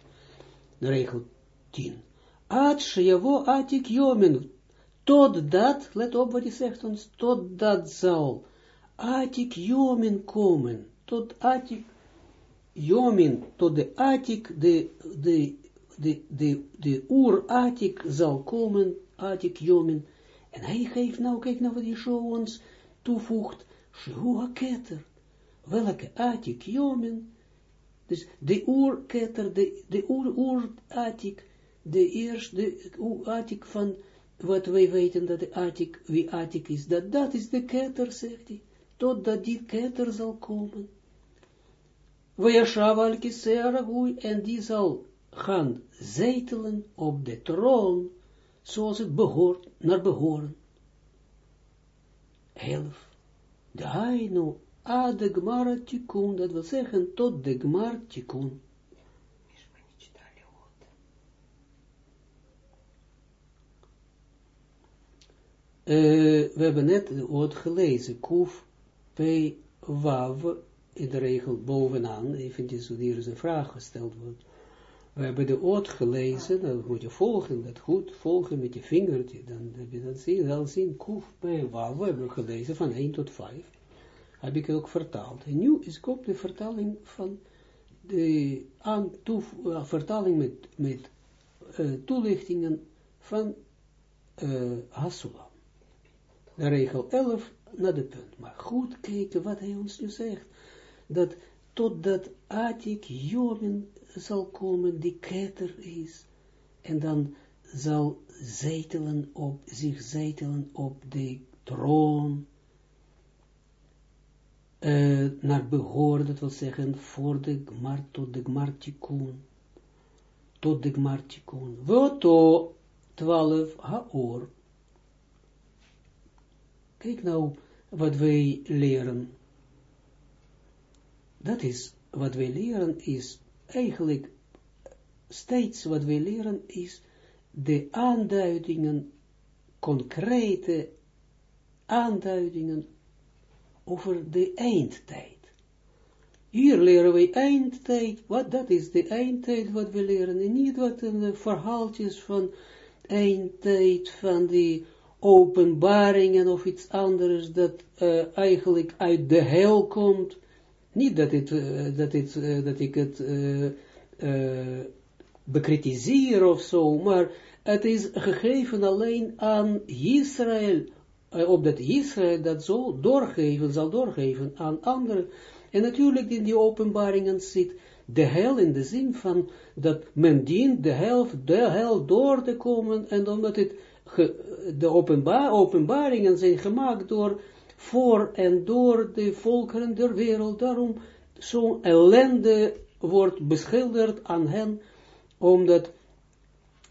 De regel 10. Ad sheyavo atik jomen. Totdat, let op wat hij zegt ons, totdat zal atik jomen komen. Tot atik jomen, tot de atik, de, de, de, de, de oer-atik zal komen, atik jomen, en hij geeft nou, kijk nou wat Yeshua ons toevoegt, Shua Keter, welke atik jomen, dus de oerketter, de, de oer-atik, de eerste, atik van wat wij weten dat de atik, wie atik is, dat dat is de ketter, zegt hij, totdat die ketter zal komen. Vayashav al en die zal gaan zetelen op de troon, zoals het behoort, naar behoren. Elf. De hainu a de gmar tikun, dat wil zeggen tot de gmar tikun. Uh, we hebben net het woord gelezen, kuf, p, wav, in de regel bovenaan, eventjes hier is een vraag gesteld wordt. We hebben de oot gelezen, dan moet je volgen, dat goed volgen met je vingertje, dan heb je dat zien, dan zien, kuf, bij waar we hebben gelezen van 1 tot 5, heb ik ook vertaald. En nu is ook de vertaling van de aan uh, vertaling met, met uh, toelichtingen van uh, Hasula. De regel 11 naar de punt. Maar goed kijken wat hij ons nu zegt. Dat totdat Atik Jomen zal komen, die keter is, en dan zal zetelen op, zich zetelen op de troon, uh, naar behoor, dat wil zeggen, voor de gmar, tot de gmartikun, tot de gmartikun, woto, twaalf, haor, kijk nou, wat wij leren, dat is, wat wij leren is eigenlijk steeds wat we leren is de aanduidingen, concrete aanduidingen over de eindtijd. Hier leren we eindtijd, wat dat is de eindtijd wat we leren, en niet wat een verhaaltjes van eindtijd, van die openbaringen of iets anders dat uh, eigenlijk uit de hel komt, niet dat, het, uh, dat, uh, dat ik het uh, bekritiseer of zo, maar het is gegeven alleen aan Israël, opdat Israël dat zo doorgeven, zal doorgeven aan anderen. En natuurlijk in die openbaringen zit de hel in de zin van dat men dient de hel, de hel door te komen en omdat het de openba openbaringen zijn gemaakt door voor en door de volkeren der wereld. Daarom zo'n ellende wordt beschilderd aan hen, omdat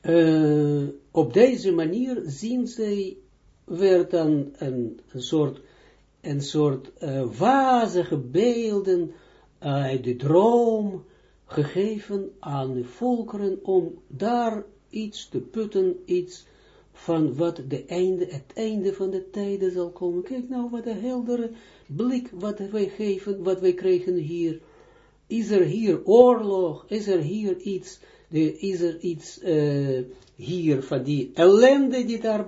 uh, op deze manier zien zij, werd dan een, een soort, een soort uh, wazige beelden uit de droom gegeven aan de volkeren om daar iets te putten, iets van wat de einde, het einde van de tijden zal komen. Kijk nou wat een heldere blik wat wij geven, wat wij krijgen hier. Is er hier oorlog? Is er hier iets de, is er iets uh, hier van die ellende die daar,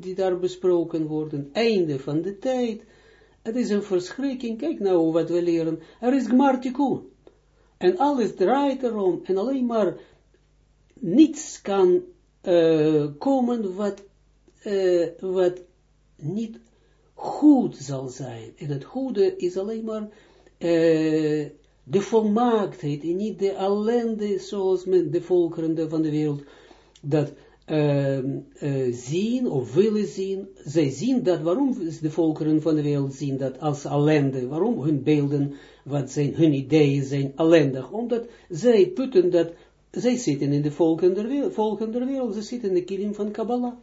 die daar besproken worden, einde van de tijd. Het is een verschrikking, kijk nou wat we leren, er is gmartikun. En alles draait erom, en alleen maar niets kan uh, komen wat, uh, wat niet goed zal zijn. En het goede is alleen maar uh, de volmaaktheid en niet de ellende zoals men de volkeren van de wereld dat uh, zien of willen zien. Zij zien dat, waarom de volkeren van de wereld zien dat als ellende, waarom hun beelden, wat zijn, hun ideeën zijn ellendig, omdat zij putten dat, zij zitten in de volken der wereld, ze zitten in de kilim van Kabbalah.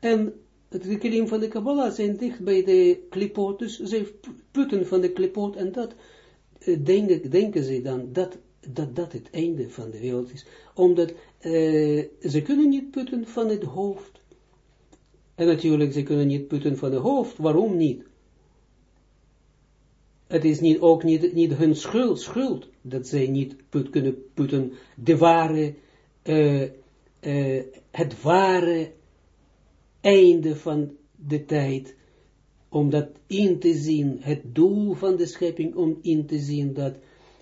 En de kilim van de Kabbalah zijn dicht bij de klipot, dus zij putten van de klipot en dat eh, denken, denken ze dan dat, dat dat het einde van de wereld is. Omdat uh, ze kunnen niet putten van het hoofd. En natuurlijk, ze kunnen niet putten van het hoofd. Waarom niet? Het is niet, ook niet, niet hun schuld, schuld dat zij niet put, kunnen putten. De ware, uh, uh, het ware einde van de tijd om dat in te zien, het doel van de schepping, om in te zien dat,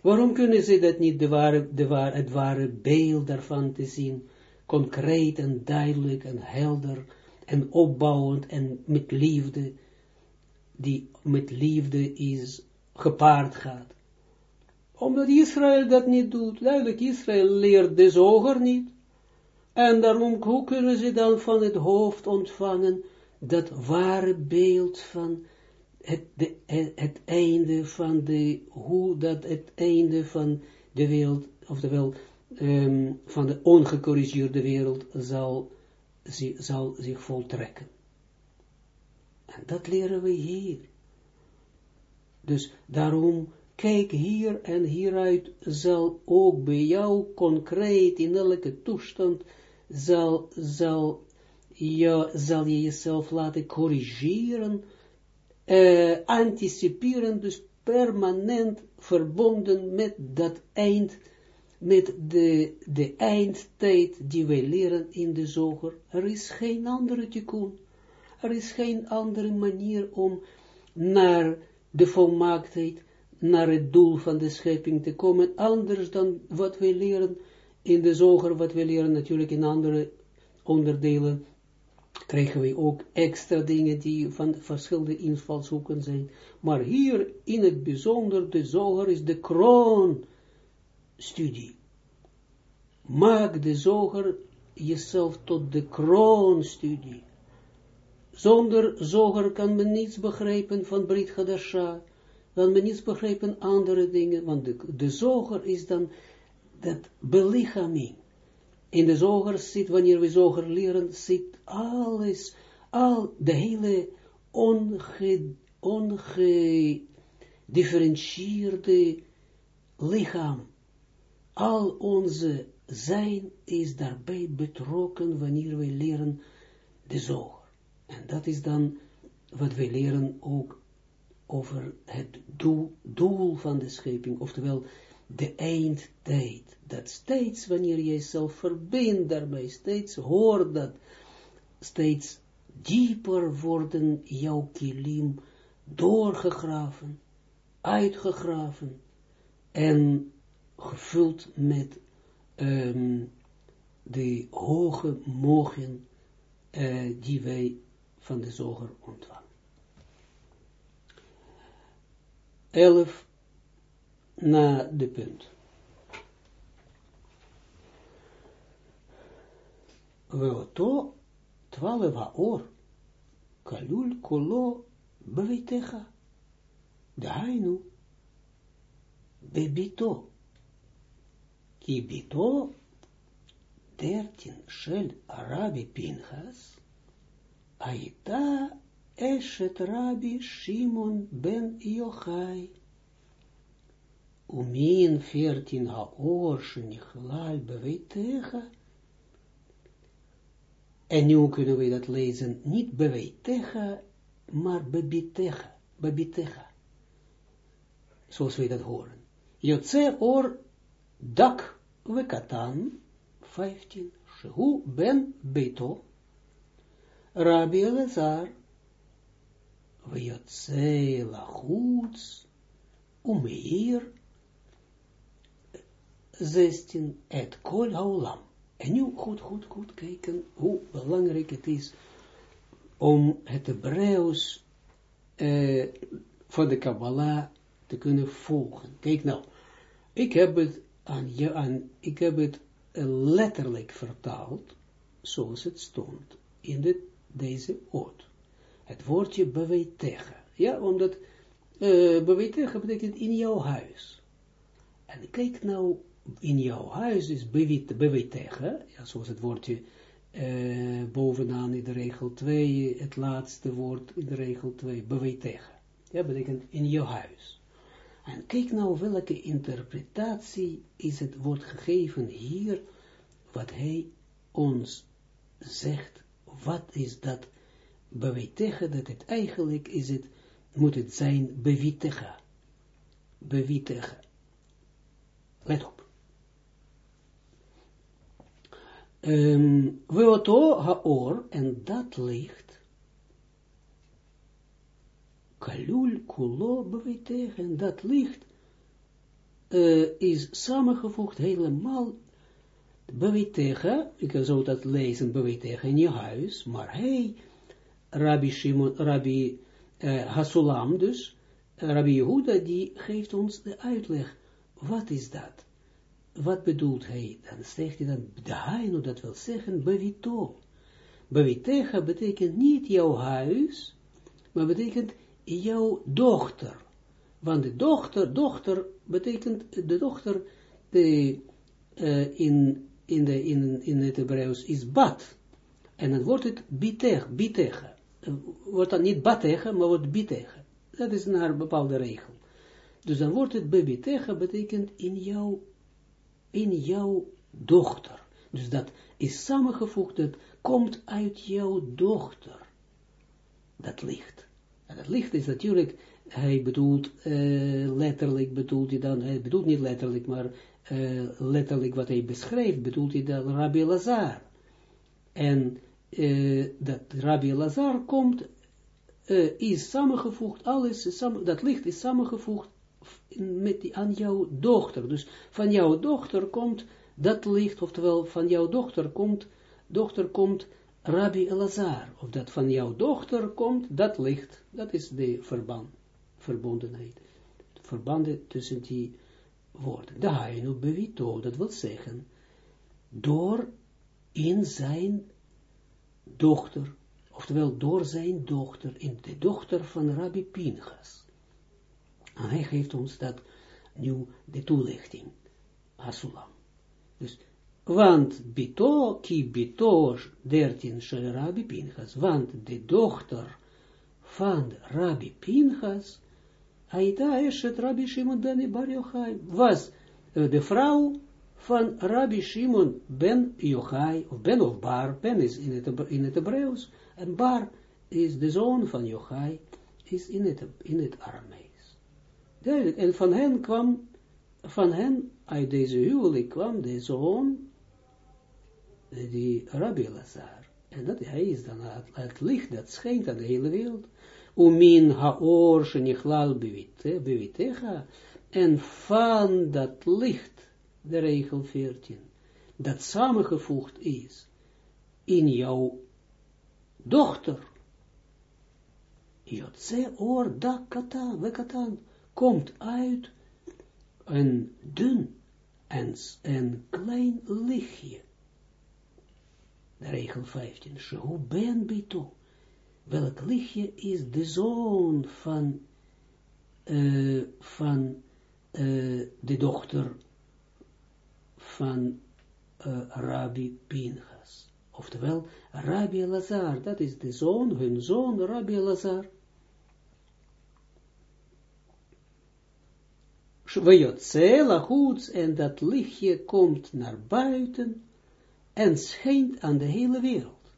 waarom kunnen ze dat niet, de ware, de ware, het ware beeld daarvan te zien, concreet en duidelijk en helder en opbouwend en met liefde, die met liefde is gepaard gaat. Omdat Israël dat niet doet, duidelijk, Israël leert de zoger niet, en daarom, hoe kunnen ze dan van het hoofd ontvangen, dat ware beeld van het, de, het, einde van de, hoe dat het einde van de wereld, oftewel um, van de ongecorrigeerde wereld zal, zal zich voltrekken. En dat leren we hier. Dus daarom, kijk hier en hieruit zal ook bij jou concreet in elke toestand zal, zal je, zal je jezelf laten corrigeren, uh, anticiperen, dus permanent verbonden met dat eind, met de, de eindtijd die wij leren in de zoger. Er is geen andere tikkun. Er is geen andere manier om naar de volmaaktheid, naar het doel van de schepping te komen, anders dan wat wij leren in de zoger, wat wij leren natuurlijk in andere onderdelen krijgen we ook extra dingen die van verschillende invalshoeken zijn. Maar hier in het bijzonder, de zoger is de kroonstudie. Maak de zoger jezelf tot de kroonstudie. Zonder zoger kan men niets begrijpen van Brit Hadasha, kan men niets begrijpen andere dingen, want de, de zoger is dan dat belichaming in de zoger zit, wanneer we zoger leren, zit alles, al de hele onge, ongedifferentieerde lichaam, al onze zijn is daarbij betrokken wanneer we leren de zoger. En dat is dan wat we leren ook over het doel, doel van de scheping, oftewel de eindtijd. Dat steeds wanneer je jezelf verbindt daarmee, steeds hoort dat, steeds dieper worden jouw kilim doorgegraven, uitgegraven en gevuld met um, de hoge mogen uh, die wij van de zoger ontvangen. Elf na de punt. Weoto twaalf haor, kalul kolo bevitecha, dainu, bebito, ki bito, dertin shel Arabi Pinchas, aita eshet Rabbi Shimon ben Yochai, Umin veertien haor shenichlal beweitecha. En nu kunnen we dat lezen, niet beweitecha, maar bebitecha, bebitecha. Zoals we dat horen. Jotze or dak we katan, 15, shehu ben beto, Rabbi Elazar, yotze lachutz, umeir, 16, et kol haulam. En nu goed, goed, goed kijken hoe belangrijk het is om het Hebreeuws uh, voor de Kabbalah te kunnen volgen. Kijk nou, ik heb het, aan, je, aan, ik heb het letterlijk vertaald, zoals het stond in de, deze oot. Het woordje bewetegen. Ja, omdat uh, betekent in jouw huis. En kijk nou, in jouw huis is bewetegen, ja, zoals het woordje uh, bovenaan in de regel 2, het laatste woord in de regel 2, bewetegen. Ja, betekent in jouw huis. En kijk nou welke interpretatie is het wordt gegeven hier, wat hij ons zegt, wat is dat bewetegen, dat het eigenlijk is het, moet het zijn bewitega. Bewitega. Let op. Um, we oto haor, en dat licht, kalul kulo beweteg, en dat licht uh, is samengevoegd helemaal bewetega, ik zou dat lezen, bewetega in je huis, maar hij, Rabbi Shimon, Rabbi uh, Hasulam dus, Rabbi Yehuda, die geeft ons de uitleg, wat is dat? wat bedoelt hij? Dan zegt hij dan, dahainu, dat wil zeggen, bevito. Bevitecha betekent niet jouw huis, maar betekent jouw dochter. Want de dochter, dochter betekent, de dochter, de, uh, in, in, de, in, in het Hebreeuws is bat. En dan wordt het bitech, bitecha. Wordt dan niet batega, maar wordt bitecha. Dat is naar een bepaalde regel. Dus dan wordt het bebitecha betekent in jouw in jouw dochter. Dus dat is samengevoegd, dat komt uit jouw dochter. Dat licht. En dat licht is natuurlijk, hij bedoelt, uh, letterlijk bedoelt hij dan, hij bedoelt niet letterlijk, maar uh, letterlijk wat hij beschrijft, bedoelt hij dan Rabbi Lazar. En dat Rabbi Lazar komt, is samengevoegd, alles dat licht is samengevoegd met die, aan jouw dochter. Dus van jouw dochter komt dat licht, oftewel van jouw dochter komt, dochter komt Rabbi Elazar, of dat van jouw dochter komt dat licht. Dat is de verband, verbondenheid. Verbanden tussen die woorden. De hainu bewito, dat wil zeggen, door in zijn dochter, oftewel door zijn dochter, in de dochter van Rabbi Pinchas. Hij geeft ons dat nu de toelichting. Asulam. Dus, want bito, ki bito, dertien shel Rabbi Pinchas, want de dochter van Rabbi Pinchas, Aita Eshet Rabbi Shimon ben Bar Yochai, was de vrouw van Rabbi Shimon ben Yochai, of ben of Bar, ben is in het, in het Hebreeuws, en Bar is de zoon van Yochai, is in het, in het Aramees. En van hen kwam, van hen, uit deze huwelijk kwam de zoon, die Rabbi Lazar. En dat hij is dan het, licht dat schijnt aan de hele wereld. Umin haor shenichlal. En van dat licht, de regel 14, dat samengevoegd is in jouw dochter. Jotze or da katan, we katan komt uit een dun en, en klein lichtje. De regel 15. Shehu ben bito. Welk lichtje is de zoon van, uh, van uh, de dochter van uh, Rabbi Pinchas. Oftewel, Rabbi Lazar, dat is de zoon, hun zoon, Rabbi Lazar. Vejotze lachuts, en dat lichtje komt naar buiten en schijnt aan de hele wereld.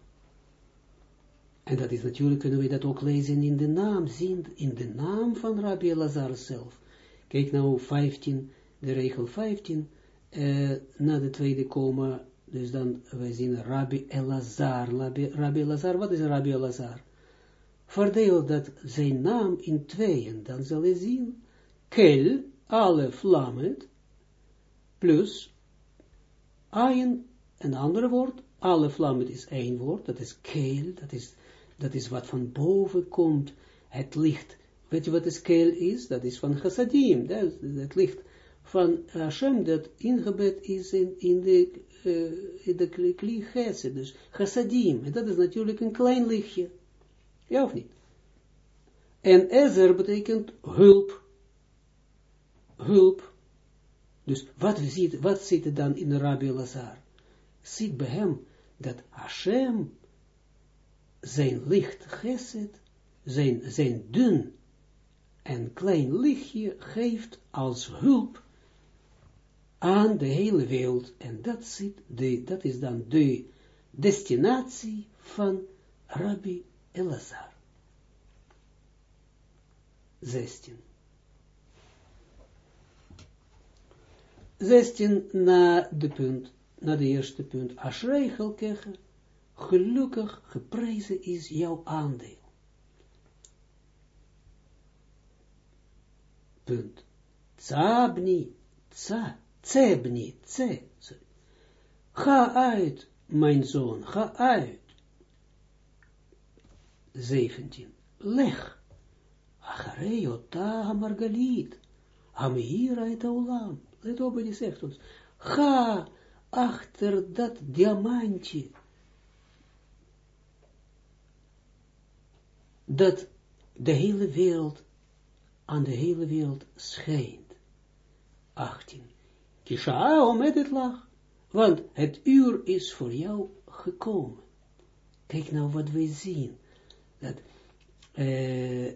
En dat is natuurlijk, kunnen we dat ook lezen in de naam, zien, in de naam van Rabbi Lazar zelf. Kijk nou 15, de regel 15, uh, na de tweede komma, dus dan, wij zien Rabbi Elazar, Rabbi, Rabbi Elazar, wat is Rabbi Elazar? Verdeel dat zijn naam in tweeën, dan zal je zien, kel, alle vlammen, plus, een, een ander woord, alle vlammen is één woord, dat is keel, dat is, dat is wat van boven komt, het licht. Weet je wat de keel is? Dat is van chassadim, dat, het licht van Hashem dat ingebed is in, in de, uh, de kli dus chassadim, en dat is natuurlijk een klein lichtje, ja of niet? En ezer betekent hulp, hulp, dus wat, ziet, wat zit er dan in Rabbi Lazar? Ziet bij hem dat Hashem zijn licht geset, zijn, zijn dun en klein lichtje geeft als hulp aan de hele wereld. En dat, zit de, dat is dan de destinatie van Rabbi Elazar. 16. 16 na de punt, na de eerste punt. Ashrei Chelkecha, gelukkig geprezen is jouw aandeel. Punt. Tsabni, tsa, tsebni, tse. Ga uit, mijn zoon, ga uit. 17. Leg. Acharei ota margalit. Amira et olam. Let op, die zegt ons. Ga achter dat diamantje. Dat de hele wereld, aan de hele wereld schijnt. 18. Omet het lag. Want het uur is voor jou gekomen. Kijk nou wat we zien. Dat, uh,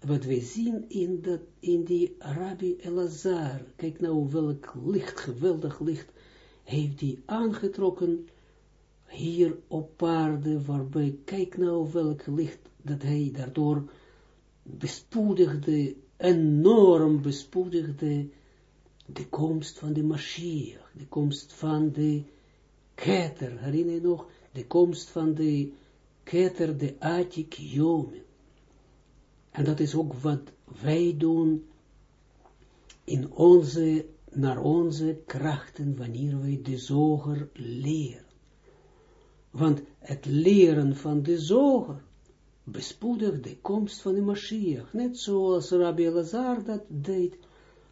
wat we zien in, dat, in die Rabbi Elazar, kijk nou welk licht, geweldig licht, heeft die aangetrokken hier op aarde, waarbij, kijk nou welk licht dat hij daardoor bespoedigde, enorm bespoedigde, de komst van de Mashiach, de komst van de keter, herinner je nog, de komst van de keter, de Atik Jomen. En dat is ook wat wij doen in onze, naar onze krachten, wanneer wij de zoger leren. Want het leren van de zoger bespoedigt de komst van de Mashiach. Net zoals Rabbi Lazar dat deed,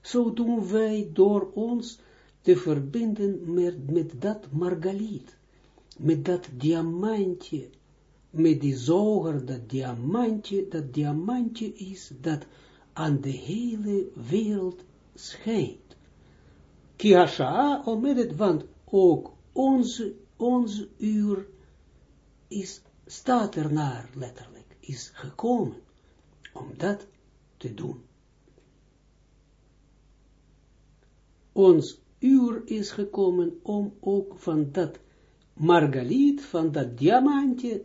zo doen wij door ons te verbinden met, dat margaliet, met dat diamantje, met die zoger, dat diamantje, dat diamantje is, dat aan de hele wereld schijnt. Ki hasha'a omedet, want ook onze, onze uur is, staat er naar, letterlijk, is gekomen, om dat te doen. Ons uur is gekomen om ook van dat margaliet, van dat diamantje,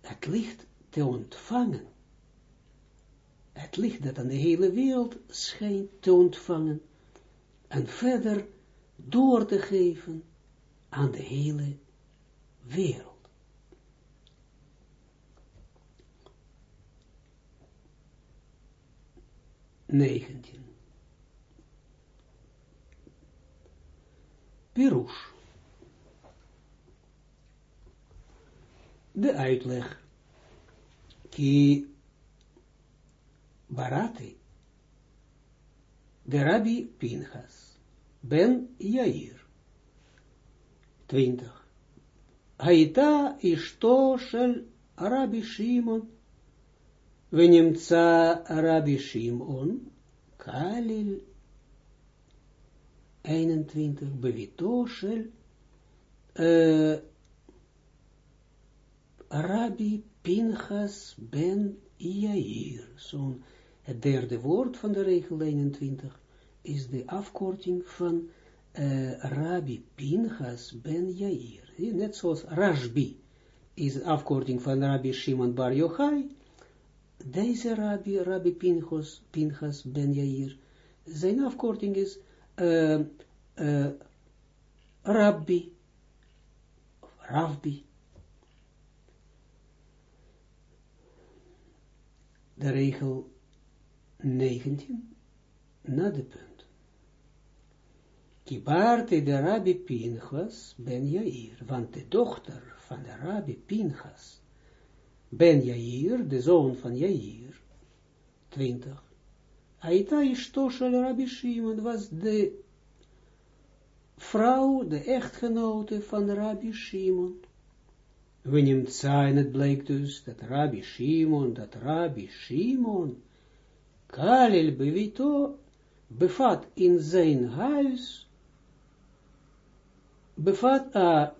het licht te ontvangen. Het licht dat aan de hele wereld schijnt te ontvangen en verder door te geven aan de hele wereld. Negentien. Pirush. De uitleg. Ki barati. De rabbi Pinchas. Ben Yair 20. Haita ishto shel Rabbi Shimon. Venimtsa Rabbi Shimon. Kalil 21, Bevitoshel, Rabbi Pinchas ben Iair. Zo'n het derde woord van de regel 21 is de afkorting van eh, Rabbi Pinchas ben Yair. Net zoals Rashbi is de afkorting van Rabbi Shimon bar Yochai. Deze Rabbi, Rabbi Pinchas, Pinchas ben Jair, zijn afkorting is uh, uh, rabbi, of rabbi. De regel 19, na de punt. Kibarte de rabbi Pinchas ben Jair, want de dochter van de rabbi Pinchas ben Jair, de zoon van Jair, 20. Aita ishto shel rabbi Shimon was de vrouw, de echtgenote van rabbi Shimon. We neemt zijn, het blijkt dus dat rabbi Shimon, dat rabbi Shimon, Kalil bevito, bevat in zijn huis, bevat,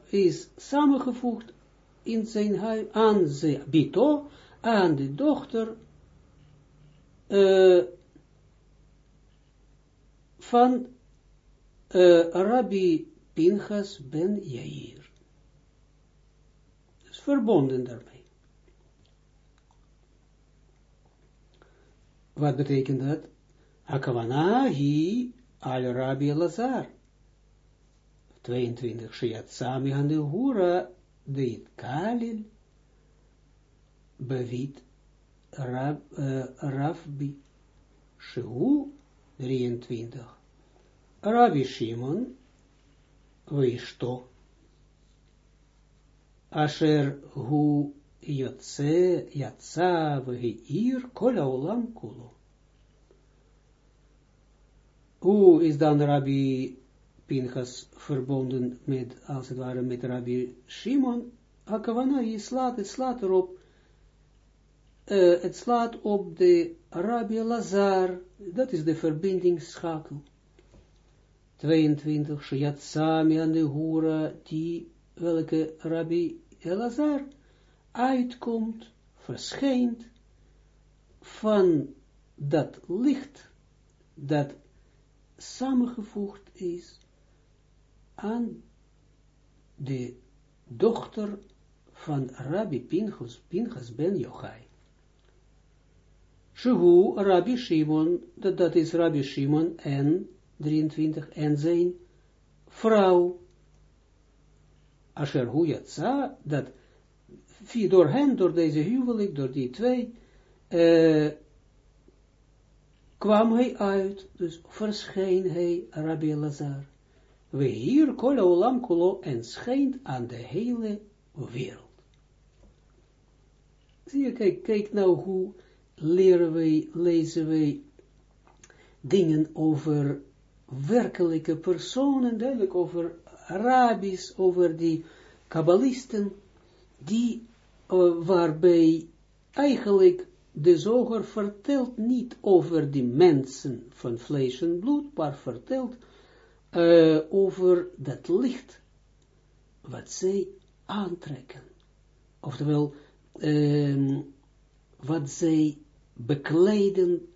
is samengevoegd in zijn huis, aan de bito, aan de dochter, van uh, Rabbi Pinchas ben Yair. Dus verbonden daarmee. Wat betekent dat? Akavana hi al Rabbi Lazar. 22. Shiatsami aan de hura kalil bevit rab, uh, Rafbi. 23. Rabbi Shimon, Vishto, Asher hu Yatsa, Vihir, Kola Olam Kulo. Hoe is dan Rabbi Pinchas verbonden met, als het ware, met Rabbi Shimon? Akavana, je slaat, slaat erop, uh, het slaat op de Rabbi Lazar, dat is de verbindingsschakel. 22, Shiatsami aan de Hura, die, welke Rabbi Elazar uitkomt, verschijnt van dat licht, dat samengevoegd is aan de dochter van Rabbi Pinchas, Pinchas ben Yochai. Shehu Rabbi Shimon, dat, dat is Rabbi Shimon en 23 en zijn vrouw. Asher hu yatsa, dat door hen, door deze huwelijk, door die twee, uh, kwam hij uit, dus verscheen hij, Rabbi Lazar. We hier, kola olam kolo, en schijnt aan de hele wereld. Zie je, kijk, kijk nou hoe leren wij, lezen wij dingen over werkelijke personen, duidelijk over rabbis, over die kabbalisten, die, uh, waarbij eigenlijk de zoger vertelt niet over die mensen van vlees en bloed, maar vertelt uh, over dat licht, wat zij aantrekken. Oftewel, um, wat zij bekleden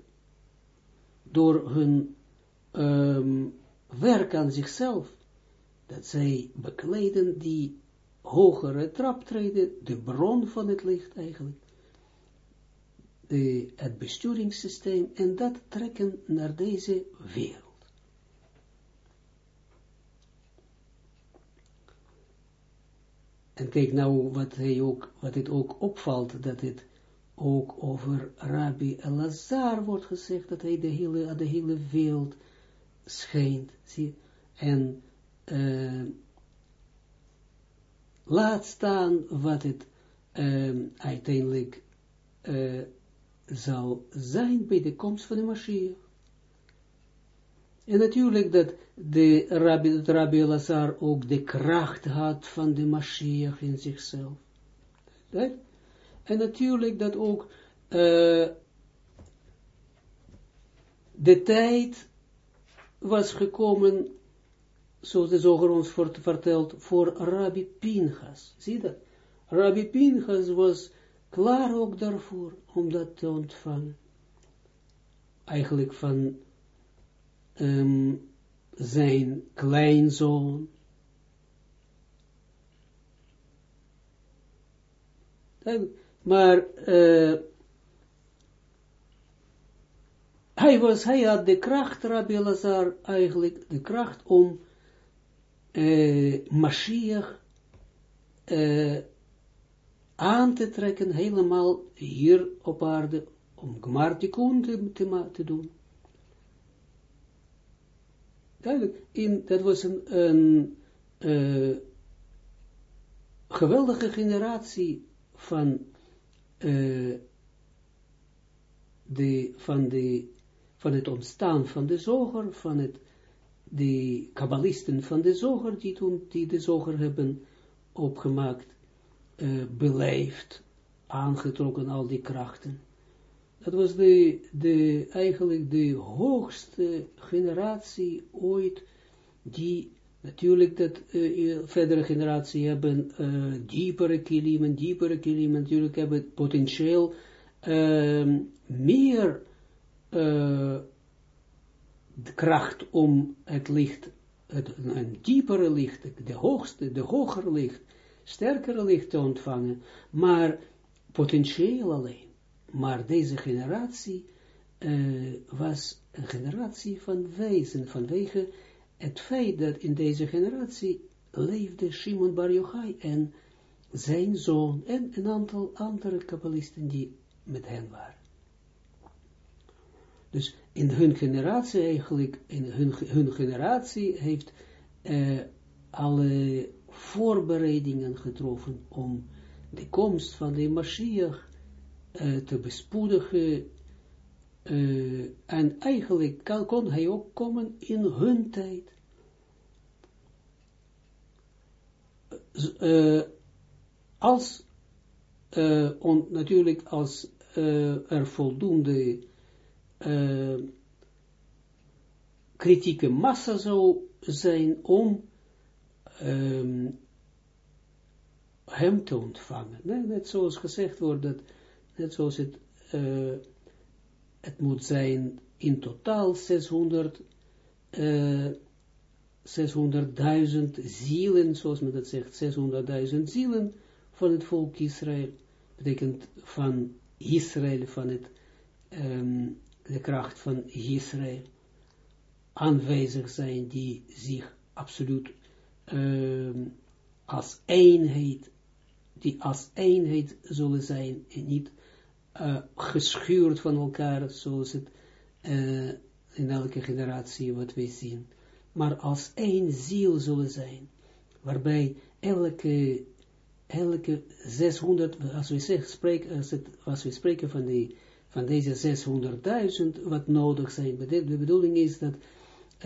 door hun um, werk aan zichzelf, dat zij bekleden die hogere traptreden, de bron van het licht eigenlijk, de, het besturingssysteem, en dat trekken naar deze wereld. En kijk nou wat, hij ook, wat het ook opvalt, dat het ook over Rabbi Elazar wordt gezegd, dat hij de hele, de hele wereld schijnt, zie, en uh, laat staan wat het uh, uiteindelijk uh, zal zijn bij de komst van de Mashiach. En natuurlijk dat de Rabbi, dat Rabbi ook de kracht had van de Mashiach in zichzelf. Dat? En natuurlijk dat ook uh, de tijd was gekomen, zoals de zoger ons vertelt, voor Rabbi Pinchas. Zie dat? Rabbi Pinchas was klaar ook daarvoor, om dat te ontvangen. Eigenlijk van um, zijn kleinzoon. Maar uh, hij was, hij had de kracht, Rabbi Lazar, eigenlijk de kracht om uh, Mashiach uh, aan te trekken, helemaal hier op aarde, om Gmartikun te, te, te doen. Duidelijk, in, dat was een, een geweldige generatie van, uh, de, van, de, van het ontstaan van de zoger, van het, de kabbalisten van de zoger, die toen die de zoger hebben opgemaakt, uh, beleefd, aangetrokken al die krachten. Dat was de, de, eigenlijk de hoogste generatie ooit, die natuurlijk dat uh, verdere generatie hebben uh, diepere kilimen, diepere kilimen, natuurlijk hebben potentieel uh, meer de kracht om het licht, het, een diepere licht, de hoogste, de hogere licht, sterkere licht te ontvangen, maar potentieel alleen. Maar deze generatie was een generatie van wezen, vanwege het feit dat in deze generatie leefde Shimon Bar Yochai en zijn zoon en een aantal andere kabbalisten die met hen waren. Dus in hun generatie eigenlijk, in hun, hun generatie heeft uh, alle voorbereidingen getroffen om de komst van de Mashiach uh, te bespoedigen. Uh, en eigenlijk kan, kon hij ook komen in hun tijd. Uh, als, on, natuurlijk als er voldoende kritieke massa zou zijn om um, hem te ontvangen. Net zoals gezegd wordt, dat, net zoals het, het moet zijn in totaal 600, uh, 600.000 zielen, zoals men dat zegt, 600.000 zielen van het volk Israël, betekent van Israël, van het, um, de kracht van Israël, aanwezig zijn, die zich absoluut um, als eenheid, die als eenheid zullen zijn en niet uh, geschuurd van elkaar, zoals het uh, in elke generatie wat wij zien, maar als één ziel zullen zijn, waarbij elke, elke 600, als we, zeg, spreken, als, het, als we spreken van, die, van deze 600.000 wat nodig zijn, de bedoeling is dat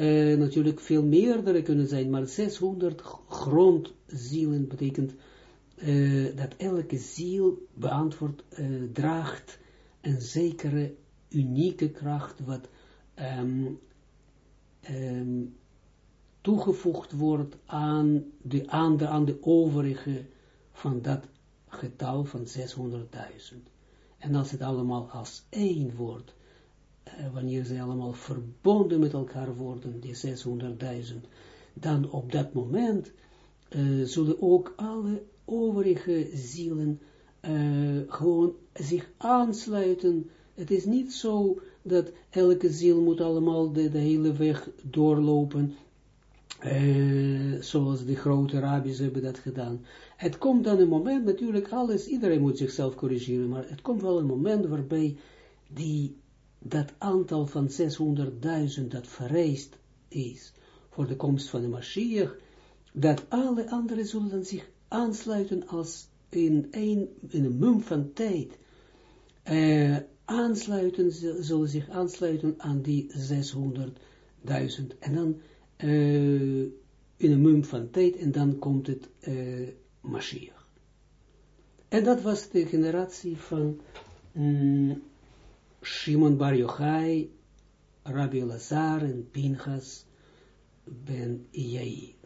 uh, natuurlijk veel meerdere kunnen zijn, maar 600 grondzielen betekent uh, dat elke ziel beantwoord, uh, draagt een zekere unieke kracht, wat um, um, toegevoegd wordt aan de, aan, de, aan de overige van dat getal van 600.000. En als het allemaal als één wordt, uh, wanneer ze allemaal verbonden met elkaar worden, die 600.000, dan op dat moment zullen ook alle overige zielen uh, gewoon zich aansluiten. Het is niet zo dat elke ziel moet allemaal de, hele weg doorlopen, uh, zoals de grote rabbis hebben dat gedaan. Het komt dan een moment, natuurlijk alles, iedereen moet zichzelf corrigeren, maar het komt wel een moment waarbij die dat aantal van 600.000 dat vereist is voor de komst van de Mashiach, dat alle anderen zullen zich aansluiten als in een, in een mum van tijd, uh, aansluiten, zullen zich aansluiten aan die 600.000 en dan uh, in een mum van tijd en dan komt het uh, Mashiach. En dat was de generatie van um, Shimon Bar Yochai, Rabbi Lazar en Pinchas ben Yair.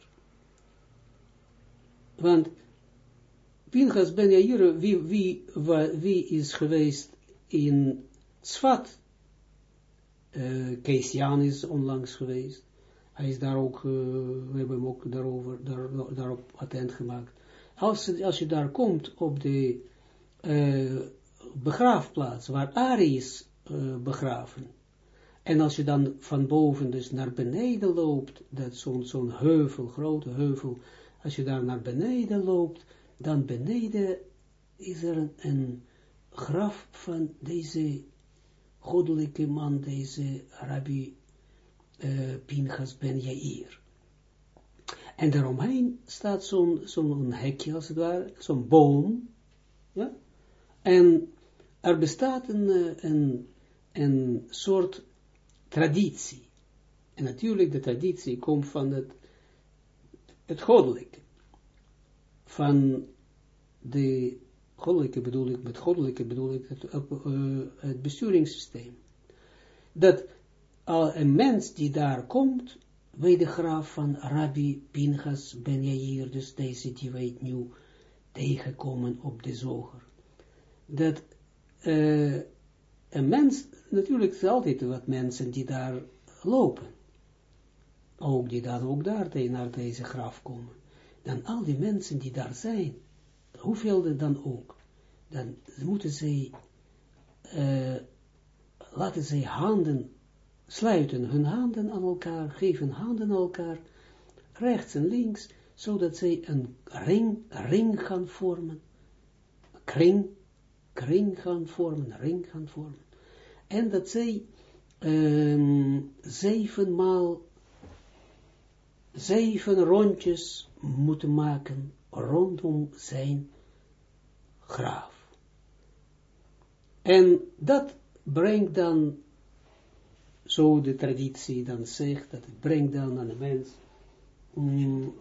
Want Pinchas ben Yair, wie, wie, wie is geweest in Tzfat? Uh, Kees Jan is onlangs geweest. Hij is daar ook, uh, we hebben hem ook daarover, daar, daarop attent gemaakt. Als, als je daar komt op de uh, begraafplaats waar Ari is begraven. En als je dan van boven dus naar beneden loopt, dat zo'n zo'n heuvel, grote heuvel, als je daar naar beneden loopt, dan beneden is er een, graf van deze goddelijke man, deze Rabbi uh, Pinchas ben Yair. En daaromheen staat zo'n zo'n hekje, als het ware, zo'n boom, ja, en er bestaat een, eh, een, een soort traditie. En natuurlijk, de traditie komt van het, het goddelijke. Van de goddelijke bedoel ik, met goddelijke bedoel ik het, uh, besturingssysteem. Dat al een mens die daar komt, bij de graf van Rabbi Pinchas ben Yair, dus deze die wij nu tegenkomen op de zoger. Dat uh, een mens, natuurlijk is altijd wat mensen die daar lopen. Ook die dan ook daar naar deze graf komen. Dan al die mensen die daar zijn, hoeveel dan ook, dan moeten zij, uh, laten zij handen sluiten, hun handen aan elkaar, geven handen aan elkaar, rechts en links, zodat zij een ring, ring gaan vormen, kring, kring gaan vormen, ring gaan vormen. En dat zij um, zevenmaal, zeven rondjes moeten maken rondom zijn graaf. En dat brengt dan, zo de traditie dan zegt, dat het brengt dan aan de mens. Mm,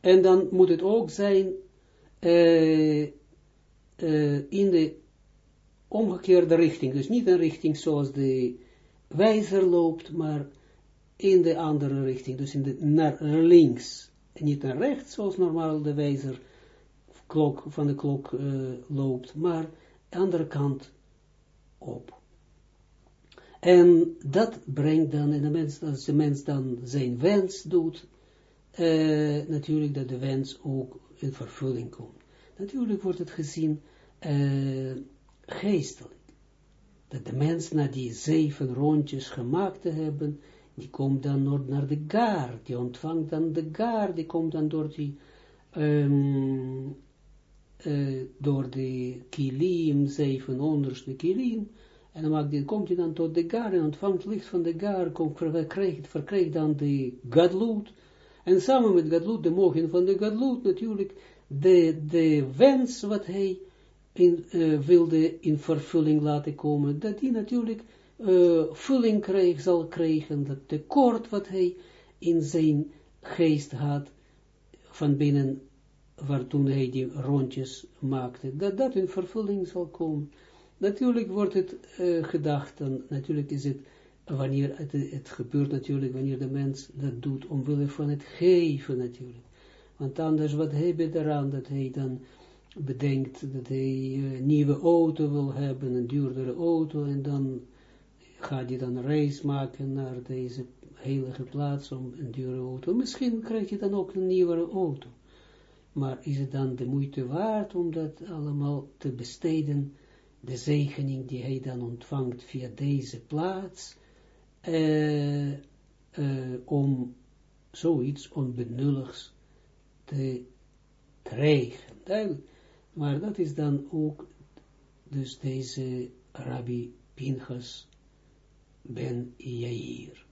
en dan moet het ook zijn uh, uh, in de omgekeerde richting. Dus niet een richting zoals de wijzer loopt, maar in de andere richting. Dus in de, naar links. En niet naar rechts, zoals normaal de wijzer klok, van de klok uh, loopt, maar de andere kant op. En dat brengt dan, de mens, als de mens dan zijn wens doet, uh, natuurlijk dat de wens ook in vervulling komt. Natuurlijk wordt het gezien uh, geestelijk. Dat de mens na die zeven rondjes gemaakt te hebben, die komt dan naar de gar, die ontvangt dan de gar, die komt dan door die, um, uh, door de kilim, zeven onderste kilim, en dan maakt die, komt hij dan tot de gar en ontvangt licht van de gar, komt, verkrijgt, verkrijgt dan de gadloed, en samen met gadloed, de mogen van de gadloed natuurlijk, de, de wens wat hij in, uh, wilde in vervulling laten komen, dat hij natuurlijk uh, vulling kreeg, zal krijgen, dat tekort wat hij in zijn geest had, van binnen, waar toen hij die rondjes maakte, dat dat in vervulling zal komen. Natuurlijk wordt het uh, gedacht, en natuurlijk is het, wanneer het, gebeurt natuurlijk, wanneer de mens dat doet, omwille van het geven natuurlijk. Want anders, wat heb je eraan, dat hij dan bedenkt dat hij een nieuwe auto wil hebben, een duurdere auto, en dan gaat hij dan reis maken naar deze heilige plaats om een dure auto. Misschien krijg je dan ook een nieuwere auto. Maar is het dan de moeite waard om dat allemaal te besteden, de zegening die hij dan ontvangt via deze plaats, uh, uh, om zoiets onbenulligs te krijgen. Maar dat is dan ook, dus deze Rabbi Pinchas ben Yair.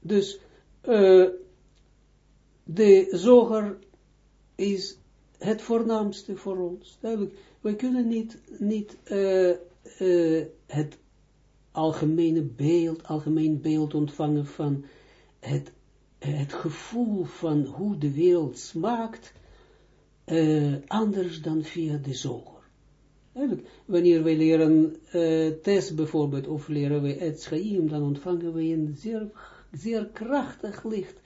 Dus uh, de zoger is het voornaamste voor ons. Duidelijk, wij kunnen niet, niet uh, uh, het algemene beeld, algemeen beeld ontvangen van het, het gevoel van hoe de wereld smaakt, uh, anders dan via de zoger. Wanneer wij leren uh, test bijvoorbeeld, of leren we het dan ontvangen we een zeer, zeer krachtig licht.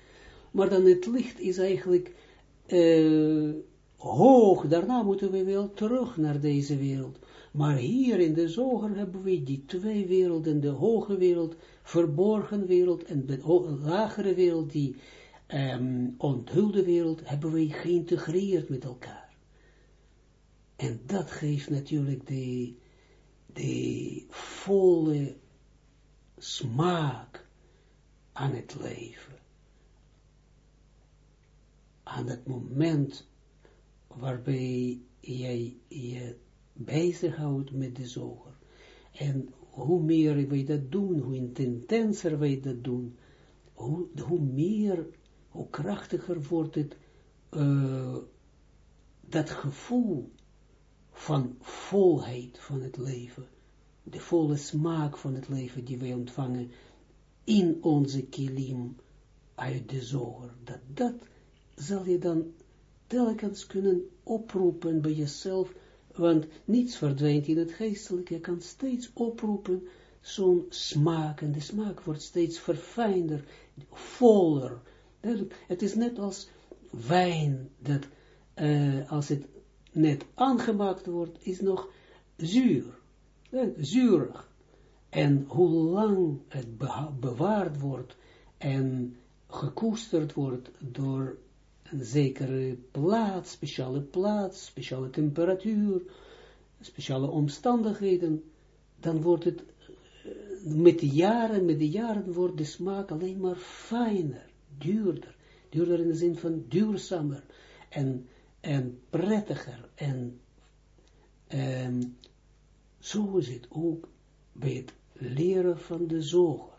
Maar dan het licht is eigenlijk uh, hoog, daarna moeten we wel terug naar deze wereld. Maar hier in de zoger hebben we die twee werelden, de hoge wereld, verborgen wereld en de lagere wereld, die um, onthulde wereld, hebben we geïntegreerd met elkaar. En dat geeft natuurlijk de, de volle smaak aan het leven. Aan het moment waarbij jij je bezighoudt met de zoger. En hoe meer wij dat doen, hoe intenser wij dat doen, hoe, hoe meer, hoe krachtiger wordt het, uh, dat gevoel van volheid van het leven, de volle smaak van het leven die wij ontvangen in onze kilim uit de zoger, dat dat zal je dan telkens kunnen oproepen bij jezelf, want niets verdwijnt in het geestelijke, je kan steeds oproepen zo'n smaak, en de smaak wordt steeds verfijnder, voller. Het is net als wijn, dat uh, als het net aangemaakt wordt, is nog zuur, zuurig. En hoe lang het bewaard wordt en gekoesterd wordt door een zekere plaats, speciale plaats, speciale temperatuur, speciale omstandigheden, dan wordt het eh, met de jaren, met de jaren wordt de smaak alleen maar fijner, duurder, duurder in de zin van duurzamer en, en prettiger en um, zo is het ook bij het leren van de zoger.